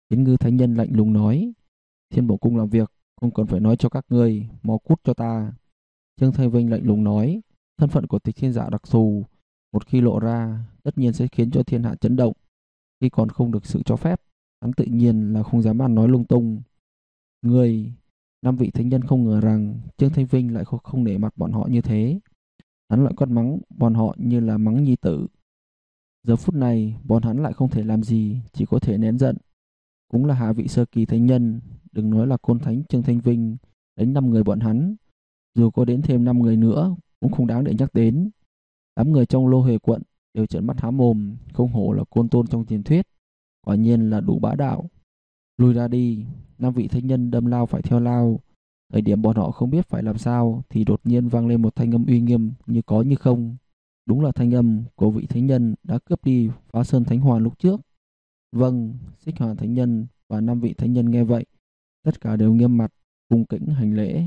Speaker 1: Yến ngư thánh nhân lạnh lùng nói, thiên bổ cung làm việc, không cần phải nói cho các ngươi, mau cút cho ta. Trương Thanh Vinh lạnh lùng nói, thân phận của tịch thiên dạ đặc thù, một khi lộ ra, tất nhiên sẽ khiến cho thiên hạ chấn động. Khi còn không được sự cho phép, hắn tự nhiên là không dám ăn nói lung tung. Người, năm vị thánh nhân không ngờ rằng Trương Thanh Vinh lại không, không nể mặt bọn họ như thế. Hắn lại quát mắng bọn họ như là mắng nhi tử. Giờ phút này, bọn hắn lại không thể làm gì, chỉ có thể nén giận. Cũng là hạ vị sơ kỳ thánh nhân, đừng nói là côn thánh Trương Thanh Vinh, đánh năm người bọn hắn. Dù có đến thêm năm người nữa, cũng không đáng để nhắc đến. Đám người trong lô hề quận đều trợn mắt há mồm, không hổ là côn tôn trong truyền thuyết. Quả nhiên là đủ bá đạo. Lùi ra đi, năm vị thánh nhân đâm lao phải theo lao. Thời điểm bọn họ không biết phải làm sao thì đột nhiên vang lên một thanh âm uy nghiêm như có như không. Đúng là thanh âm của vị thánh nhân đã cướp đi phá sơn thánh hoàn lúc trước. Vâng, xích hoàn thánh nhân và năm vị thánh nhân nghe vậy. Tất cả đều nghiêm mặt, cung kính hành lễ.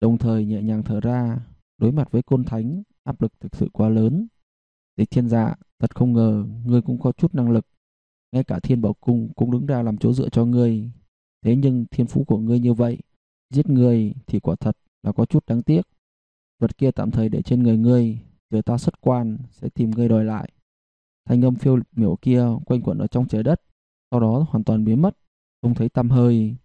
Speaker 1: Đồng thời nhẹ nhàng thở ra, đối mặt với côn thánh, áp lực thực sự quá lớn. Tịch thiên dạ, thật không ngờ ngươi cũng có chút năng lực. Ngay cả thiên bảo cung cũng đứng ra làm chỗ dựa cho ngươi. Thế nhưng thiên phú của ngươi như vậy, giết ngươi thì quả thật là có chút đáng tiếc. Vật kia tạm thời để trên người ngươi, Người ta xuất quan sẽ tìm ngươi đòi lại. Thanh âm phiêu miểu kia quanh quẩn ở trong trời đất, sau đó hoàn toàn biến mất, không thấy tăm hơi.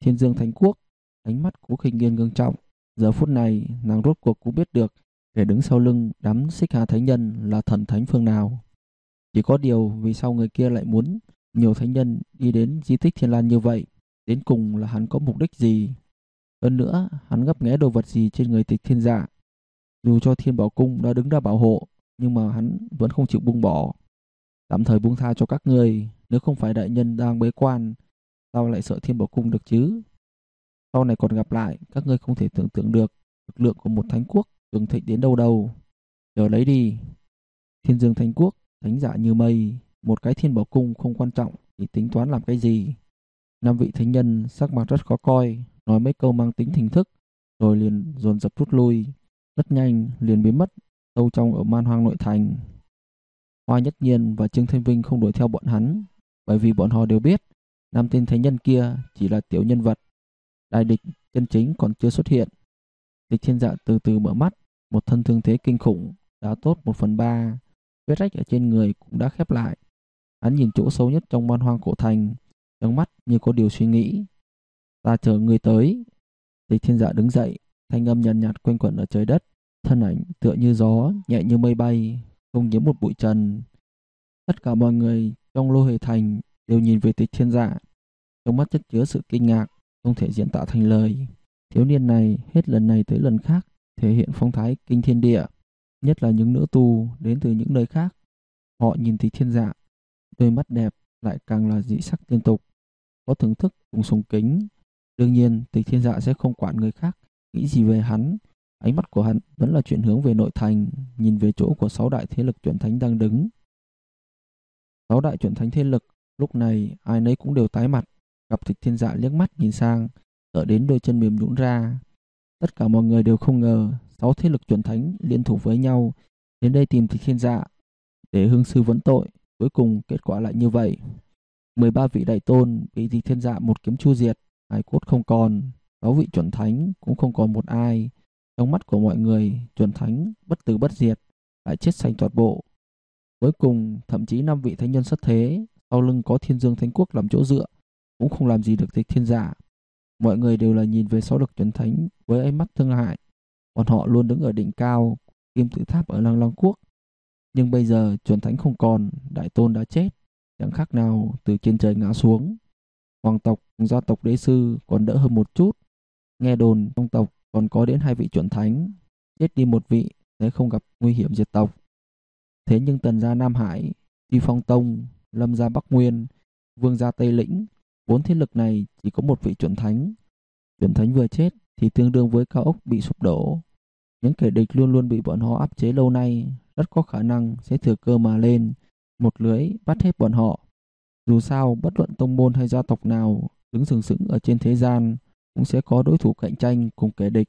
Speaker 1: Thiên Dương Thánh Quốc, ánh mắt của khinh nghiên ngưng trọng. Giờ phút này, nàng rốt cuộc cũng biết được kẻ đứng sau lưng đám xích hà thánh nhân là thần thánh phương nào. Chỉ có điều vì sao người kia lại muốn nhiều thánh nhân đi đến di tích Thiên Lan như vậy, đến cùng là hắn có mục đích gì? Hơn nữa, hắn gấp nghé đồ vật gì trên người tịch thiên dạ. Dù cho thiên bảo cung đã đứng ra bảo hộ, nhưng mà hắn vẫn không chịu buông bỏ. Tạm thời buông tha cho các người, nếu không phải đại nhân đang bế quan, sao lại sợ thiên bảo cung được chứ? Sau này còn gặp lại, các ngươi không thể tưởng tượng được lực lượng của một thánh quốc cường thịnh đến đâu đâu. Chờ lấy đi. Thiên dương thánh quốc, thánh giả như mây, một cái thiên bảo cung không quan trọng thì tính toán làm cái gì. Năm vị thánh nhân sắc mặt rất khó coi, nói mấy câu mang tính thình thức, rồi liền dồn dập rút lui. Rất nhanh, liền biến mất, sâu trong ở man hoang nội thành. Hoa Nhất Nhiên và Trương Thanh Vinh không đuổi theo bọn hắn, bởi vì bọn họ đều biết, nam tên thánh nhân kia chỉ là tiểu nhân vật. Đại địch chân chính còn chưa xuất hiện. Địch thiên dạ từ từ mở mắt, một thân thương thế kinh khủng, đã tốt một phần ba. Vết rách ở trên người cũng đã khép lại. Hắn nhìn chỗ sâu nhất trong man hoang cổ thành, trong mắt như có điều suy nghĩ. Ta chờ người tới. Địch thiên dạ đứng dậy, thanh âm nhàn nhạt, nhạt quanh quẩn ở trời đất. Thân ảnh tựa như gió, nhẹ như mây bay, không nhiễm một bụi trần. Tất cả mọi người trong lô hề thành đều nhìn về tịch thiên dạ. Trong mắt chất chứa sự kinh ngạc, không thể diễn tả thành lời. Thiếu niên này hết lần này tới lần khác thể hiện phong thái kinh thiên địa, nhất là những nữ tu đến từ những nơi khác. Họ nhìn tịch thiên dạ, đôi mắt đẹp lại càng là dị sắc liên tục, có thưởng thức cùng sùng kính. Đương nhiên, tịch thiên dạ sẽ không quản người khác nghĩ gì về hắn. Ánh mắt của hắn vẫn là chuyển hướng về nội thành, nhìn về chỗ của sáu đại thế lực chuẩn thánh đang đứng. Sáu đại chuẩn thánh thế lực, lúc này ai nấy cũng đều tái mặt, gặp tịch thiên dạ liếc mắt nhìn sang, sợ đến đôi chân mềm nhũn ra. Tất cả mọi người đều không ngờ sáu thế lực chuẩn thánh liên thủ với nhau đến đây tìm tịch thiên dạ để hương sư vấn tội. Cuối cùng kết quả lại như vậy. 13 vị đại tôn bị tịch thiên dạ một kiếm chu diệt, hải cốt không còn, sáu vị chuẩn thánh cũng không còn một ai. Trong mắt của mọi người, chuẩn thánh bất tử bất diệt, lại chết sạch toàn bộ. Cuối cùng, thậm chí năm vị thánh nhân xuất thế, sau lưng có thiên dương thánh quốc làm chỗ dựa, cũng không làm gì được tịch thiên giả. Mọi người đều là nhìn về sáu lực chuẩn thánh với ánh mắt thương hại. Bọn họ luôn đứng ở đỉnh cao, kim tự tháp ở lăng lăng quốc. Nhưng bây giờ chuẩn thánh không còn, đại tôn đã chết, chẳng khác nào từ trên trời ngã xuống. Hoàng tộc, gia tộc đế sư còn đỡ hơn một chút. Nghe đồn trong tộc còn có đến hai vị chuẩn thánh, chết đi một vị sẽ không gặp nguy hiểm diệt tộc. Thế nhưng tần gia Nam Hải, Di Phong Tông, Lâm gia Bắc Nguyên, Vương gia Tây Lĩnh, bốn thế lực này chỉ có một vị chuẩn thánh. Chuẩn thánh vừa chết thì tương đương với cao ốc bị sụp đổ. Những kẻ địch luôn luôn bị bọn họ áp chế lâu nay, rất có khả năng sẽ thừa cơ mà lên, một lưới bắt hết bọn họ. Dù sao, bất luận tông môn hay gia tộc nào đứng sừng sững ở trên thế gian cũng sẽ có đối thủ cạnh tranh cùng kẻ địch.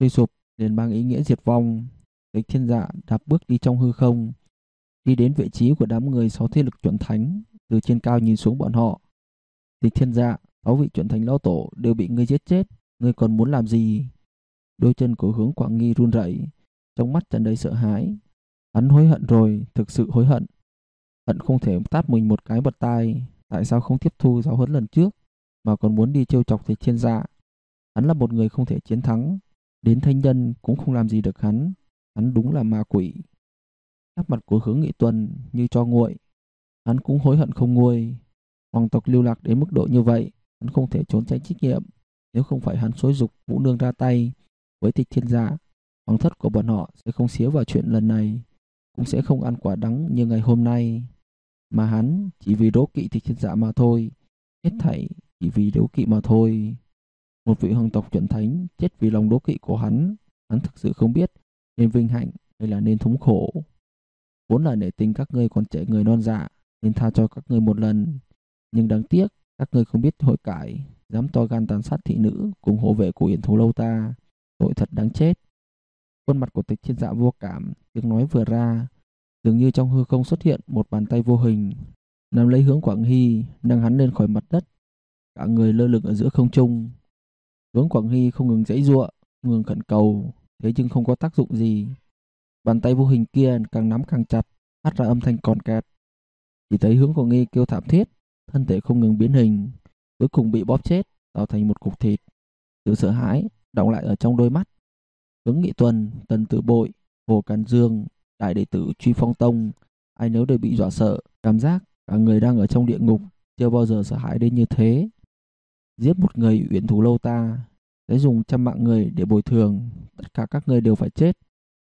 Speaker 1: Suy sụp liền mang ý nghĩa diệt vong. Địch thiên dạ đạp bước đi trong hư không, đi đến vị trí của đám người sáu thế lực chuẩn thánh, từ trên cao nhìn xuống bọn họ. Địch thiên dạ, sáu vị chuẩn thánh lão tổ đều bị ngươi giết chết, ngươi còn muốn làm gì? Đôi chân của hướng Quảng Nghi run rẩy, trong mắt tràn đầy sợ hãi. Hắn hối hận rồi, thực sự hối hận. Hận không thể tát mình một cái bật tai, tại sao không tiếp thu giáo huấn lần trước, mà còn muốn đi trêu chọc thầy thiên dạ. Hắn là một người không thể chiến thắng, đến thanh nhân cũng không làm gì được hắn. Hắn đúng là ma quỷ. Sắc mặt của hướng nghị tuần như cho nguội. Hắn cũng hối hận không nguôi. Hoàng tộc lưu lạc đến mức độ như vậy, hắn không thể trốn tránh trách nhiệm. Nếu không phải hắn xối dục vũ nương ra tay với tịch thiên gia, hoàng thất của bọn họ sẽ không xía vào chuyện lần này, cũng sẽ không ăn quả đắng như ngày hôm nay. Mà hắn chỉ vì đố kỵ tịch thiên Dạ mà thôi, hết thảy chỉ vì đố kỵ mà thôi. Một vị hoàng tộc chuẩn thánh chết vì lòng đố kỵ của hắn, hắn thực sự không biết nên vinh hạnh hay là nên thống khổ. Vốn là nể tình các ngươi còn trẻ người non dạ, nên tha cho các ngươi một lần. Nhưng đáng tiếc, các ngươi không biết hội cải, dám to gan tàn sát thị nữ cùng hộ vệ của Yển Thú Lâu ta. Tội thật đáng chết. Khuôn mặt của tịch thiên dạ vô cảm, tiếng nói vừa ra, dường như trong hư không xuất hiện một bàn tay vô hình, nắm lấy hướng Quảng Hy, nâng hắn lên khỏi mặt đất. Cả người lơ lửng ở giữa không trung. Hướng Quảng Hy không ngừng dãy giụa, ngừng khẩn cầu, thế nhưng không có tác dụng gì. Bàn tay vô hình kia càng nắm càng chặt, phát ra âm thanh còn kẹt. Chỉ thấy hướng của nghi kêu thảm thiết, thân thể không ngừng biến hình, cuối cùng bị bóp chết, tạo thành một cục thịt. Sự sợ hãi đọng lại ở trong đôi mắt. Hướng Nghị Tuần, Tần Tử Bội, Hồ Càn Dương, Đại đệ tử Truy Phong Tông, ai nếu đều bị dọa sợ, cảm giác cả người đang ở trong địa ngục, chưa bao giờ sợ hãi đến như thế. Giết một người uyển thú lâu ta, sẽ dùng trăm mạng người để bồi thường, tất cả các người đều phải chết.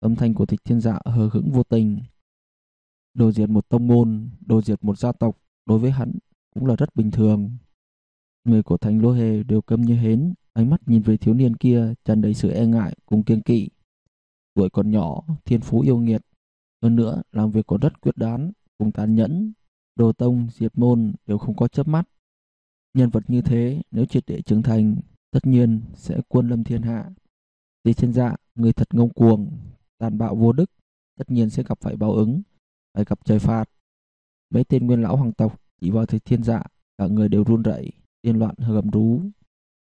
Speaker 1: Âm thanh của tịch thiên dạ hờ hững vô tình. Đồ diệt một tông môn, đồ diệt một gia tộc, đối với hắn cũng là rất bình thường. Người của thành lô hề đều câm như hến, ánh mắt nhìn về thiếu niên kia tràn đầy sự e ngại cùng kiêng kỵ. Tuổi còn nhỏ, thiên phú yêu nghiệt, hơn nữa làm việc còn rất quyết đoán, cùng tàn nhẫn, đồ tông, diệt môn đều không có chớp mắt. Nhân vật như thế nếu triệt để trưởng thành, tất nhiên sẽ quân lâm thiên hạ. Lý thiên dạ, người thật ngông cuồng, tàn bạo vô đức, tất nhiên sẽ gặp phải báo ứng, phải gặp trời phạt. Mấy tên nguyên lão hoàng tộc chỉ vào thấy thiên dạ, cả người đều run rẩy, điên loạn gầm rú.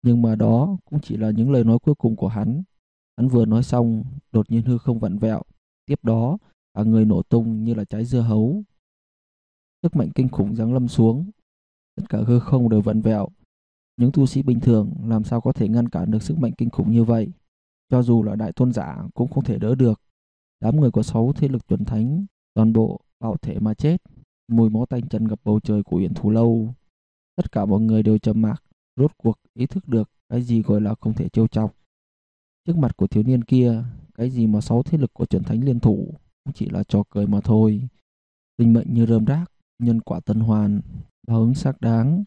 Speaker 1: Nhưng mà đó cũng chỉ là những lời nói cuối cùng của hắn. Hắn vừa nói xong, đột nhiên hư không vặn vẹo. Tiếp đó, cả người nổ tung như là trái dưa hấu. Sức mạnh kinh khủng giáng lâm xuống. Tất cả hư không đều vặn vẹo. Những tu sĩ bình thường làm sao có thể ngăn cản được sức mạnh kinh khủng như vậy. Cho dù là đại tôn giả cũng không thể đỡ được. Đám người có sáu thế lực chuẩn thánh, toàn bộ bạo thể mà chết. Mùi máu tanh trần ngập bầu trời của Yển Thú Lâu. Tất cả mọi người đều trầm mặc, rốt cuộc ý thức được cái gì gọi là không thể trêu chọc. Trước mặt của thiếu niên kia, cái gì mà sáu thế lực của chuẩn thánh liên thủ cũng chỉ là trò cười mà thôi. Sinh mệnh như rơm rác, nhân quả tân hoàn, báo ứng xác đáng.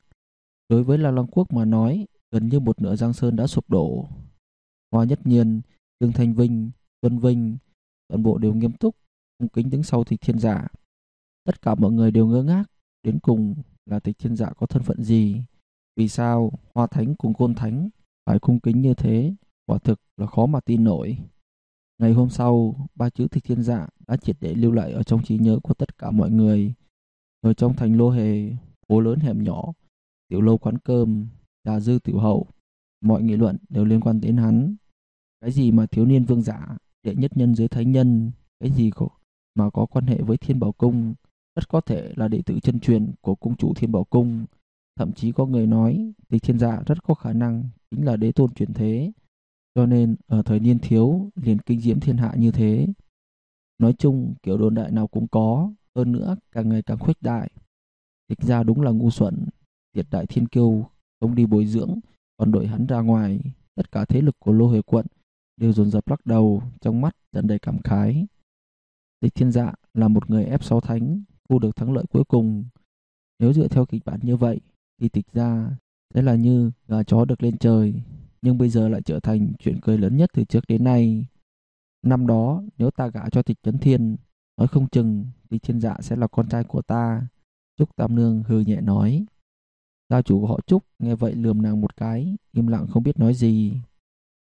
Speaker 1: Đối với La Long Quốc mà nói, gần như một nửa Giang Sơn đã sụp đổ. Hoa Nhất Nhiên, Dương Thanh Vinh, Tuân Vinh, toàn bộ đều nghiêm túc, cung kính đứng sau tịch thiên giả. Tất cả mọi người đều ngơ ngác, đến cùng là tịch thiên giả có thân phận gì? Vì sao Hoa Thánh cùng Côn Thánh phải cung kính như thế? Quả thực là khó mà tin nổi. Ngày hôm sau, ba chữ tịch thiên giả đã triệt để lưu lại ở trong trí nhớ của tất cả mọi người. Ở trong thành lô hề, phố lớn hẻm nhỏ, tiểu lâu quán cơm, trà dư tiểu hậu, mọi nghị luận đều liên quan đến hắn. Cái gì mà thiếu niên vương giả, đệ nhất nhân dưới thánh nhân, cái gì có, mà có quan hệ với thiên bảo cung, rất có thể là đệ tử chân truyền của cung chủ thiên bảo cung. Thậm chí có người nói, tịch thiên giả rất có khả năng chính là đế tôn truyền thế. Cho nên ở thời niên thiếu liền kinh diễm thiên hạ như thế. Nói chung kiểu đồn đại nào cũng có, hơn nữa càng ngày càng khuếch đại. Tịch ra đúng là ngu xuẩn, tiệt đại thiên kiêu không đi bồi dưỡng, còn đội hắn ra ngoài, tất cả thế lực của lô hề quận đều dồn dập lắc đầu, trong mắt tràn đầy cảm khái. Tịch thiên dạ là một người ép sáu thánh, thu được thắng lợi cuối cùng. Nếu dựa theo kịch bản như vậy, thì tịch ra sẽ là như gà chó được lên trời, nhưng bây giờ lại trở thành chuyện cười lớn nhất từ trước đến nay. Năm đó, nếu ta gả cho tịch chấn thiên, nói không chừng thì thiên dạ sẽ là con trai của ta. Trúc Tam Nương hừ nhẹ nói. Gia chủ của họ Trúc nghe vậy lườm nàng một cái, im lặng không biết nói gì.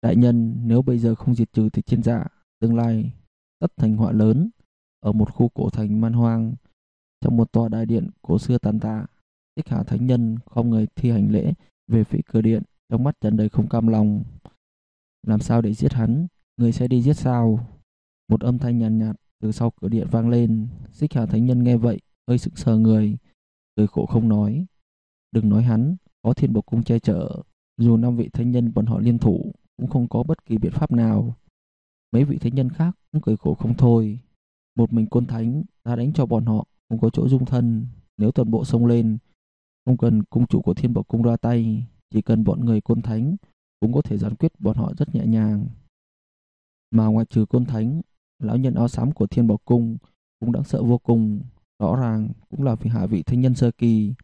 Speaker 1: Đại nhân, nếu bây giờ không diệt trừ thì thiên dạ, tương lai tất thành họa lớn ở một khu cổ thành man hoang trong một tòa đại điện cổ xưa tàn tạ. Tích Hà Thánh Nhân không người thi hành lễ về phía cửa điện, trong mắt tràn đầy không cam lòng. Làm sao để giết hắn? Người sẽ đi giết sao? Một âm thanh nhàn nhạt, nhạt từ sau cửa điện vang lên. Xích Hà Thánh Nhân nghe vậy, hơi sững sờ người, cười khổ không nói. Đừng nói hắn, có thiên bộc cung che chở, dù năm vị thánh nhân bọn họ liên thủ cũng không có bất kỳ biện pháp nào. Mấy vị thánh nhân khác cũng cười khổ không thôi. Một mình quân thánh đã đánh cho bọn họ không có chỗ dung thân. Nếu toàn bộ xông lên, không cần cung chủ của thiên bộc cung ra tay, chỉ cần bọn người quân thánh cũng có thể giải quyết bọn họ rất nhẹ nhàng. Mà ngoại trừ quân thánh, lão nhân áo xám của thiên bảo cung cũng đáng sợ vô cùng. Rõ ràng cũng là vì hạ vị thánh nhân sơ kỳ,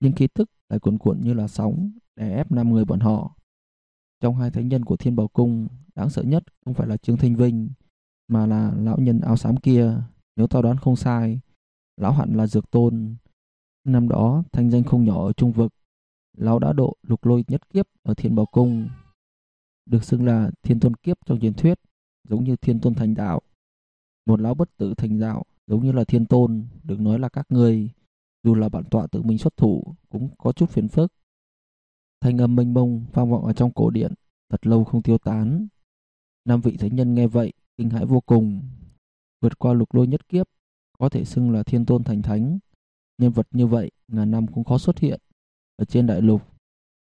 Speaker 1: nhưng khí tức lại cuồn cuộn như là sóng để ép năm người bọn họ. Trong hai thánh nhân của Thiên Bảo Cung, đáng sợ nhất không phải là Trương Thanh Vinh, mà là lão nhân áo xám kia. Nếu tao đoán không sai, lão hẳn là Dược Tôn. Năm đó, thanh danh không nhỏ ở Trung Vực. Lão đã độ lục lôi nhất kiếp ở Thiên Bảo Cung. Được xưng là Thiên Tôn Kiếp trong truyền thuyết, giống như Thiên Tôn Thành Đạo. Một lão bất tử thành đạo, giống như là Thiên Tôn, được nói là các ngươi. Dù là bản tọa tự mình xuất thủ, cũng có chút phiền phức. Thanh âm mênh mông vang vọng ở trong cổ điện, thật lâu không tiêu tán. Năm vị thánh nhân nghe vậy, kinh hãi vô cùng. Vượt qua lục lôi nhất kiếp, có thể xưng là thiên tôn thành thánh. Nhân vật như vậy, ngàn năm cũng khó xuất hiện. Ở trên đại lục,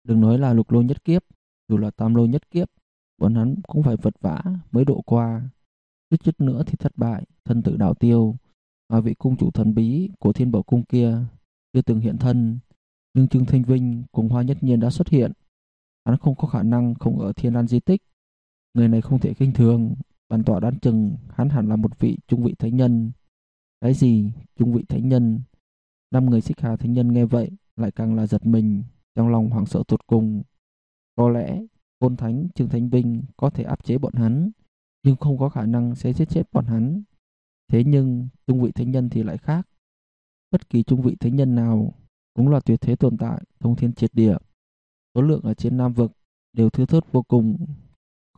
Speaker 1: đừng nói là lục lôi nhất kiếp, dù là tam lôi nhất kiếp, bọn hắn cũng phải vật vã mới độ qua. Chút chút nữa thì thất bại, thân tử đảo tiêu. Mà vị cung chủ thần bí của thiên bảo cung kia chưa từng hiện thân, nhưng Trương Thanh Vinh cùng Hoa Nhất Nhiên đã xuất hiện. Hắn không có khả năng không ở Thiên Lan di tích. Người này không thể kinh thường, bản tọa đoán chừng hắn hẳn là một vị trung vị thánh nhân. Cái gì? Trung vị thánh nhân? Năm người xích hà thánh nhân nghe vậy lại càng là giật mình, trong lòng hoảng sợ tột cùng. Có lẽ Côn Thánh Trương Thanh Vinh có thể áp chế bọn hắn, nhưng không có khả năng sẽ giết chết bọn hắn. Thế nhưng trung vị thánh nhân thì lại khác. Bất kỳ trung vị thánh nhân nào cũng là tuyệt thế tồn tại thông thiên triệt địa. Số lượng ở trên Nam vực đều thưa thớt vô cùng,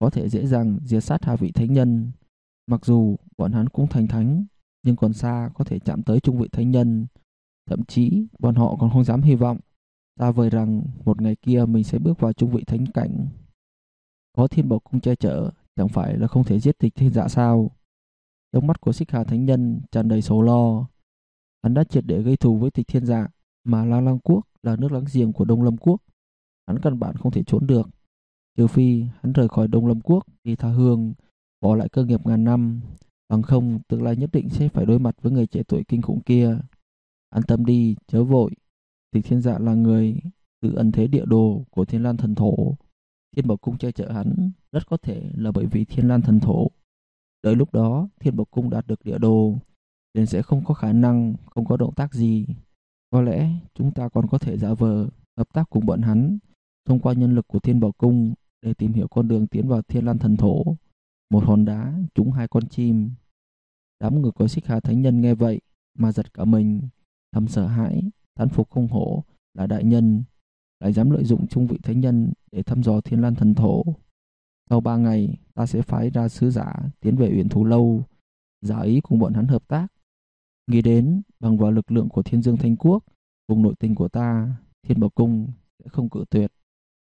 Speaker 1: có thể dễ dàng diệt sát hai vị thánh nhân. Mặc dù bọn hắn cũng thành thánh, nhưng còn xa có thể chạm tới trung vị thánh nhân. Thậm chí bọn họ còn không dám hy vọng, ta vời rằng một ngày kia mình sẽ bước vào trung vị thánh cảnh. Có thiên bảo cung che chở, chẳng phải là không thể giết tịch thiên dạ sao? Trong mắt của xích hà thánh nhân tràn đầy sầu lo. Hắn đã triệt để gây thù với tịch thiên dạ, mà La Lang Quốc là nước láng giềng của Đông Lâm Quốc. Hắn căn bản không thể trốn được. Trừ phi hắn rời khỏi Đông Lâm Quốc đi tha hương, bỏ lại cơ nghiệp ngàn năm. Bằng không, tương lai nhất định sẽ phải đối mặt với người trẻ tuổi kinh khủng kia. An tâm đi, chớ vội. Tịch thiên dạ là người tự ẩn thế địa đồ của thiên lan thần thổ. Thiên bảo cung che chở hắn, rất có thể là bởi vì thiên lan thần thổ. Đợi lúc đó, thiên bảo cung đạt được địa đồ, nên sẽ không có khả năng, không có động tác gì có lẽ chúng ta còn có thể giả vờ hợp tác cùng bọn hắn thông qua nhân lực của Thiên Bảo Cung để tìm hiểu con đường tiến vào Thiên Lan Thần Thổ. Một hòn đá trúng hai con chim. Đám người có Xích Hà Thánh Nhân nghe vậy mà giật cả mình, thầm sợ hãi, thán phục không hổ là đại nhân lại dám lợi dụng trung vị thánh nhân để thăm dò Thiên Lan Thần Thổ. Sau ba ngày, ta sẽ phái ra sứ giả tiến về Uyển Thú Lâu, giả ý cùng bọn hắn hợp tác Nghĩ đến bằng vào lực lượng của Thiên Dương Thanh Quốc, cùng nội tình của ta, Thiên Bảo Cung sẽ không cự tuyệt.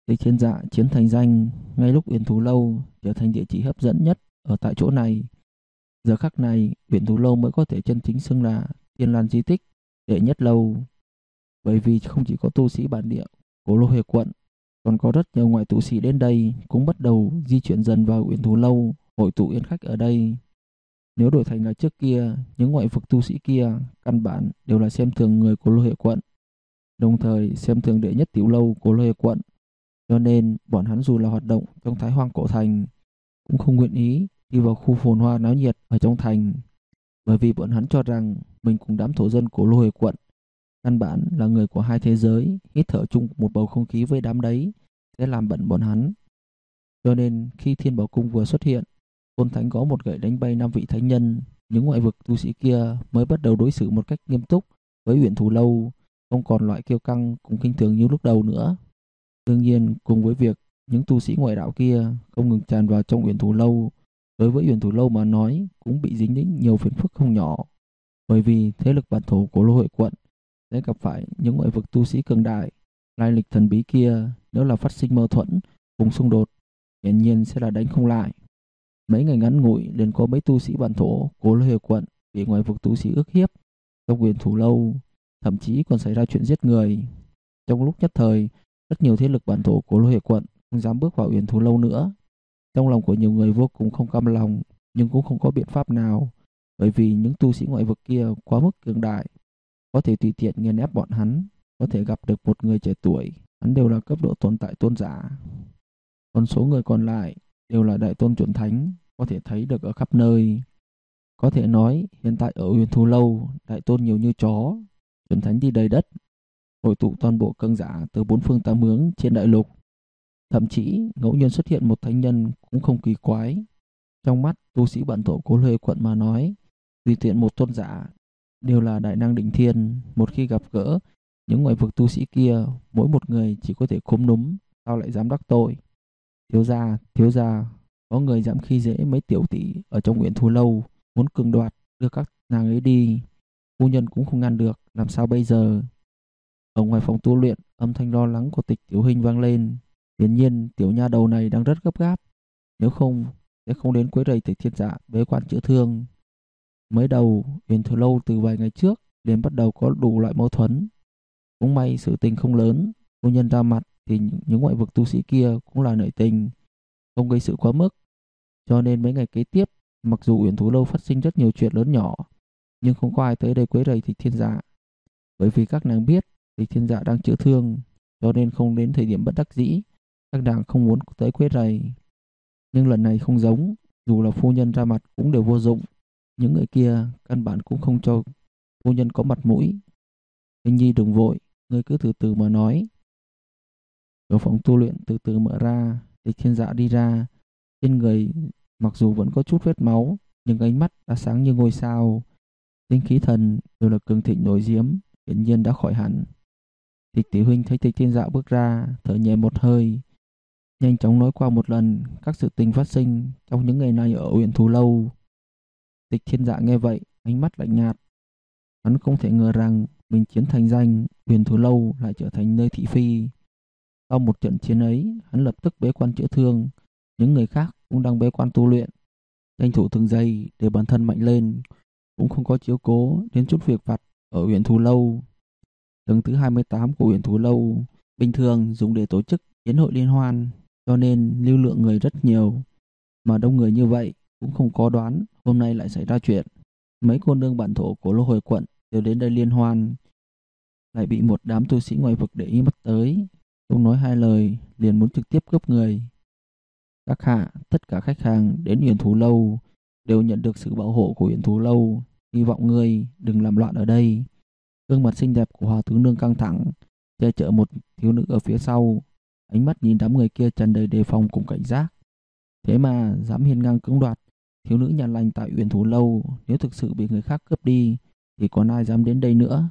Speaker 1: Để thiên dạ chiến thành danh, ngay lúc Uyển Thú Lâu trở thành địa chỉ hấp dẫn nhất ở tại chỗ này. Giờ khắc này, Uyển Thú Lâu mới có thể chân chính xưng là Thiên Lan di tích đệ nhất lâu. Bởi vì không chỉ có tu sĩ bản địa của Lô Huệ quận, còn có rất nhiều ngoại tụ sĩ đến đây cũng bắt đầu di chuyển dần vào Uyển Thú Lâu, hội tụ yên khách ở đây. Nếu đổi thành là trước kia, những ngoại vực tu sĩ kia căn bản đều là xem thường người của lô hệ quận, đồng thời xem thường đệ nhất tiểu lâu của lô hệ quận. Cho nên bọn hắn dù là hoạt động trong thái hoang cổ thành, cũng không nguyện ý đi vào khu phồn hoa náo nhiệt ở trong thành, bởi vì bọn hắn cho rằng mình cùng đám thổ dân của lô hệ quận căn bản là người của hai thế giới, hít thở chung một bầu không khí với đám đấy sẽ làm bẩn bọn hắn. Cho nên khi Thiên Bảo Cung vừa xuất hiện, Tôn Thánh có một gậy đánh bay năm vị thánh nhân, những ngoại vực tu sĩ kia mới bắt đầu đối xử một cách nghiêm túc với Uyển thủ Lâu không còn loại kiêu căng cũng kinh thường như lúc đầu nữa. Đương nhiên, cùng với việc những tu sĩ ngoại đạo kia không ngừng tràn vào trong Uyển thủ Lâu, đối với Uyển thủ Lâu mà nói cũng bị dính đến nhiều phiền phức không nhỏ. Bởi vì thế lực bản thổ của Lô Hội quận sẽ gặp phải những ngoại vực tu sĩ cường đại, lai lịch thần bí kia nếu là phát sinh mâu thuẫn cùng xung đột, hiển nhiên sẽ là đánh không lại. Mấy ngày ngắn ngủi liền có mấy tu sĩ bản thổ của lôi Hội quận bị ngoại vực tu sĩ ức hiếp trong quyền thủ Lâu thậm chí còn xảy ra chuyện giết người. Trong lúc nhất thời, rất nhiều thế lực bản thổ của lôi hệ quận không dám bước vào uyển thủ lâu nữa. Trong lòng của nhiều người vô cùng không cam lòng, nhưng cũng không có biện pháp nào, bởi vì những tu sĩ ngoại vực kia quá mức cường đại, có thể tùy tiện nghiền ép bọn hắn, có thể gặp được một người trẻ tuổi, hắn đều là cấp độ tồn tại tôn giả. Còn số người còn lại đều là đại tôn chuẩn thánh, có thể thấy được ở khắp nơi. Có thể nói, hiện tại ở huyền thu Lâu, đại tôn nhiều như chó, chuẩn thánh đi đầy đất, hội tụ toàn bộ cương giả từ bốn phương tám hướng trên đại lục. Thậm chí ngẫu nhiên xuất hiện một thánh nhân cũng không kỳ quái. Trong mắt tu sĩ bản thổ cố lê quận mà nói, tùy tiện một tôn giả đều là đại năng định thiên. Một khi gặp gỡ những ngoại vực tu sĩ kia, mỗi một người chỉ có thể khúm núm, sao lại dám đắc tội. Thiếu gia, thiếu gia, có người dám khi dễ mấy tiểu tỷ ở trong nguyện thu lâu, muốn cường đoạt đưa các nàng ấy đi. Phu nhân cũng không ngăn được, làm sao bây giờ? Ở ngoài phòng tu luyện, âm thanh lo lắng của tịch tiểu hình vang lên. Hiển nhiên, tiểu nha đầu này đang rất gấp gáp. Nếu không, sẽ không đến quấy rầy tịch thiên dạ bế quan chữa thương. Mới đầu, Huyền Thừa Lâu từ vài ngày trước liền bắt đầu có đủ loại mâu thuẫn. Cũng may sự tình không lớn, phu nhân ra mặt thì những ngoại vực tu sĩ kia cũng là nội tình, không gây sự quá mức. Cho nên mấy ngày kế tiếp, mặc dù Uyển Thú Lâu phát sinh rất nhiều chuyện lớn nhỏ, nhưng không có ai tới đây quấy rầy Tịch Thiên Dạ. Bởi vì các nàng biết Tịch Thiên Dạ đang chữa thương, cho nên không đến thời điểm bất đắc dĩ, các nàng không muốn tới quấy rầy. Nhưng lần này không giống, dù là phu nhân ra mặt cũng đều vô dụng. Những người kia căn bản cũng không cho phu nhân có mặt mũi. Linh Nhi đừng vội, ngươi cứ từ từ mà nói. Cửa phòng tu luyện từ từ mở ra, địch Thiên Dạ đi ra, trên người mặc dù vẫn có chút vết máu, nhưng ánh mắt đã sáng như ngôi sao. Tinh khí thần đều là cường thịnh nổi diếm, hiển nhiên đã khỏi hẳn. Tịch tiểu huynh thấy tịch thiên dạ bước ra, thở nhẹ một hơi. Nhanh chóng nói qua một lần các sự tình phát sinh trong những ngày này ở huyện Thù Lâu. Tịch thiên dạ nghe vậy, ánh mắt lạnh nhạt. Hắn không thể ngờ rằng mình chiến thành danh, quyền thủ Lâu lại trở thành nơi thị phi. Sau một trận chiến ấy, hắn lập tức bế quan chữa thương. Những người khác cũng đang bế quan tu luyện. Tranh thủ từng giây để bản thân mạnh lên, cũng không có chiếu cố đến chút việc vặt ở huyện thủ Lâu. Tầng thứ 28 của huyện thủ Lâu bình thường dùng để tổ chức yến hội liên hoan, cho nên lưu lượng người rất nhiều. Mà đông người như vậy cũng không có đoán hôm nay lại xảy ra chuyện. Mấy cô nương bản thổ của lô hồi quận đều đến đây liên hoan. Lại bị một đám tu sĩ ngoài vực để ý mắt tới. Không nói hai lời, liền muốn trực tiếp cướp người. Các hạ, tất cả khách hàng đến huyền thú lâu đều nhận được sự bảo hộ của huyện thú lâu. Hy vọng ngươi đừng làm loạn ở đây. Gương mặt xinh đẹp của hòa tướng nương căng thẳng, che chở một thiếu nữ ở phía sau. Ánh mắt nhìn đám người kia tràn đầy đề phòng cùng cảnh giác. Thế mà dám hiên ngang cưỡng đoạt thiếu nữ nhà lành tại uyển thú lâu, nếu thực sự bị người khác cướp đi, thì còn ai dám đến đây nữa?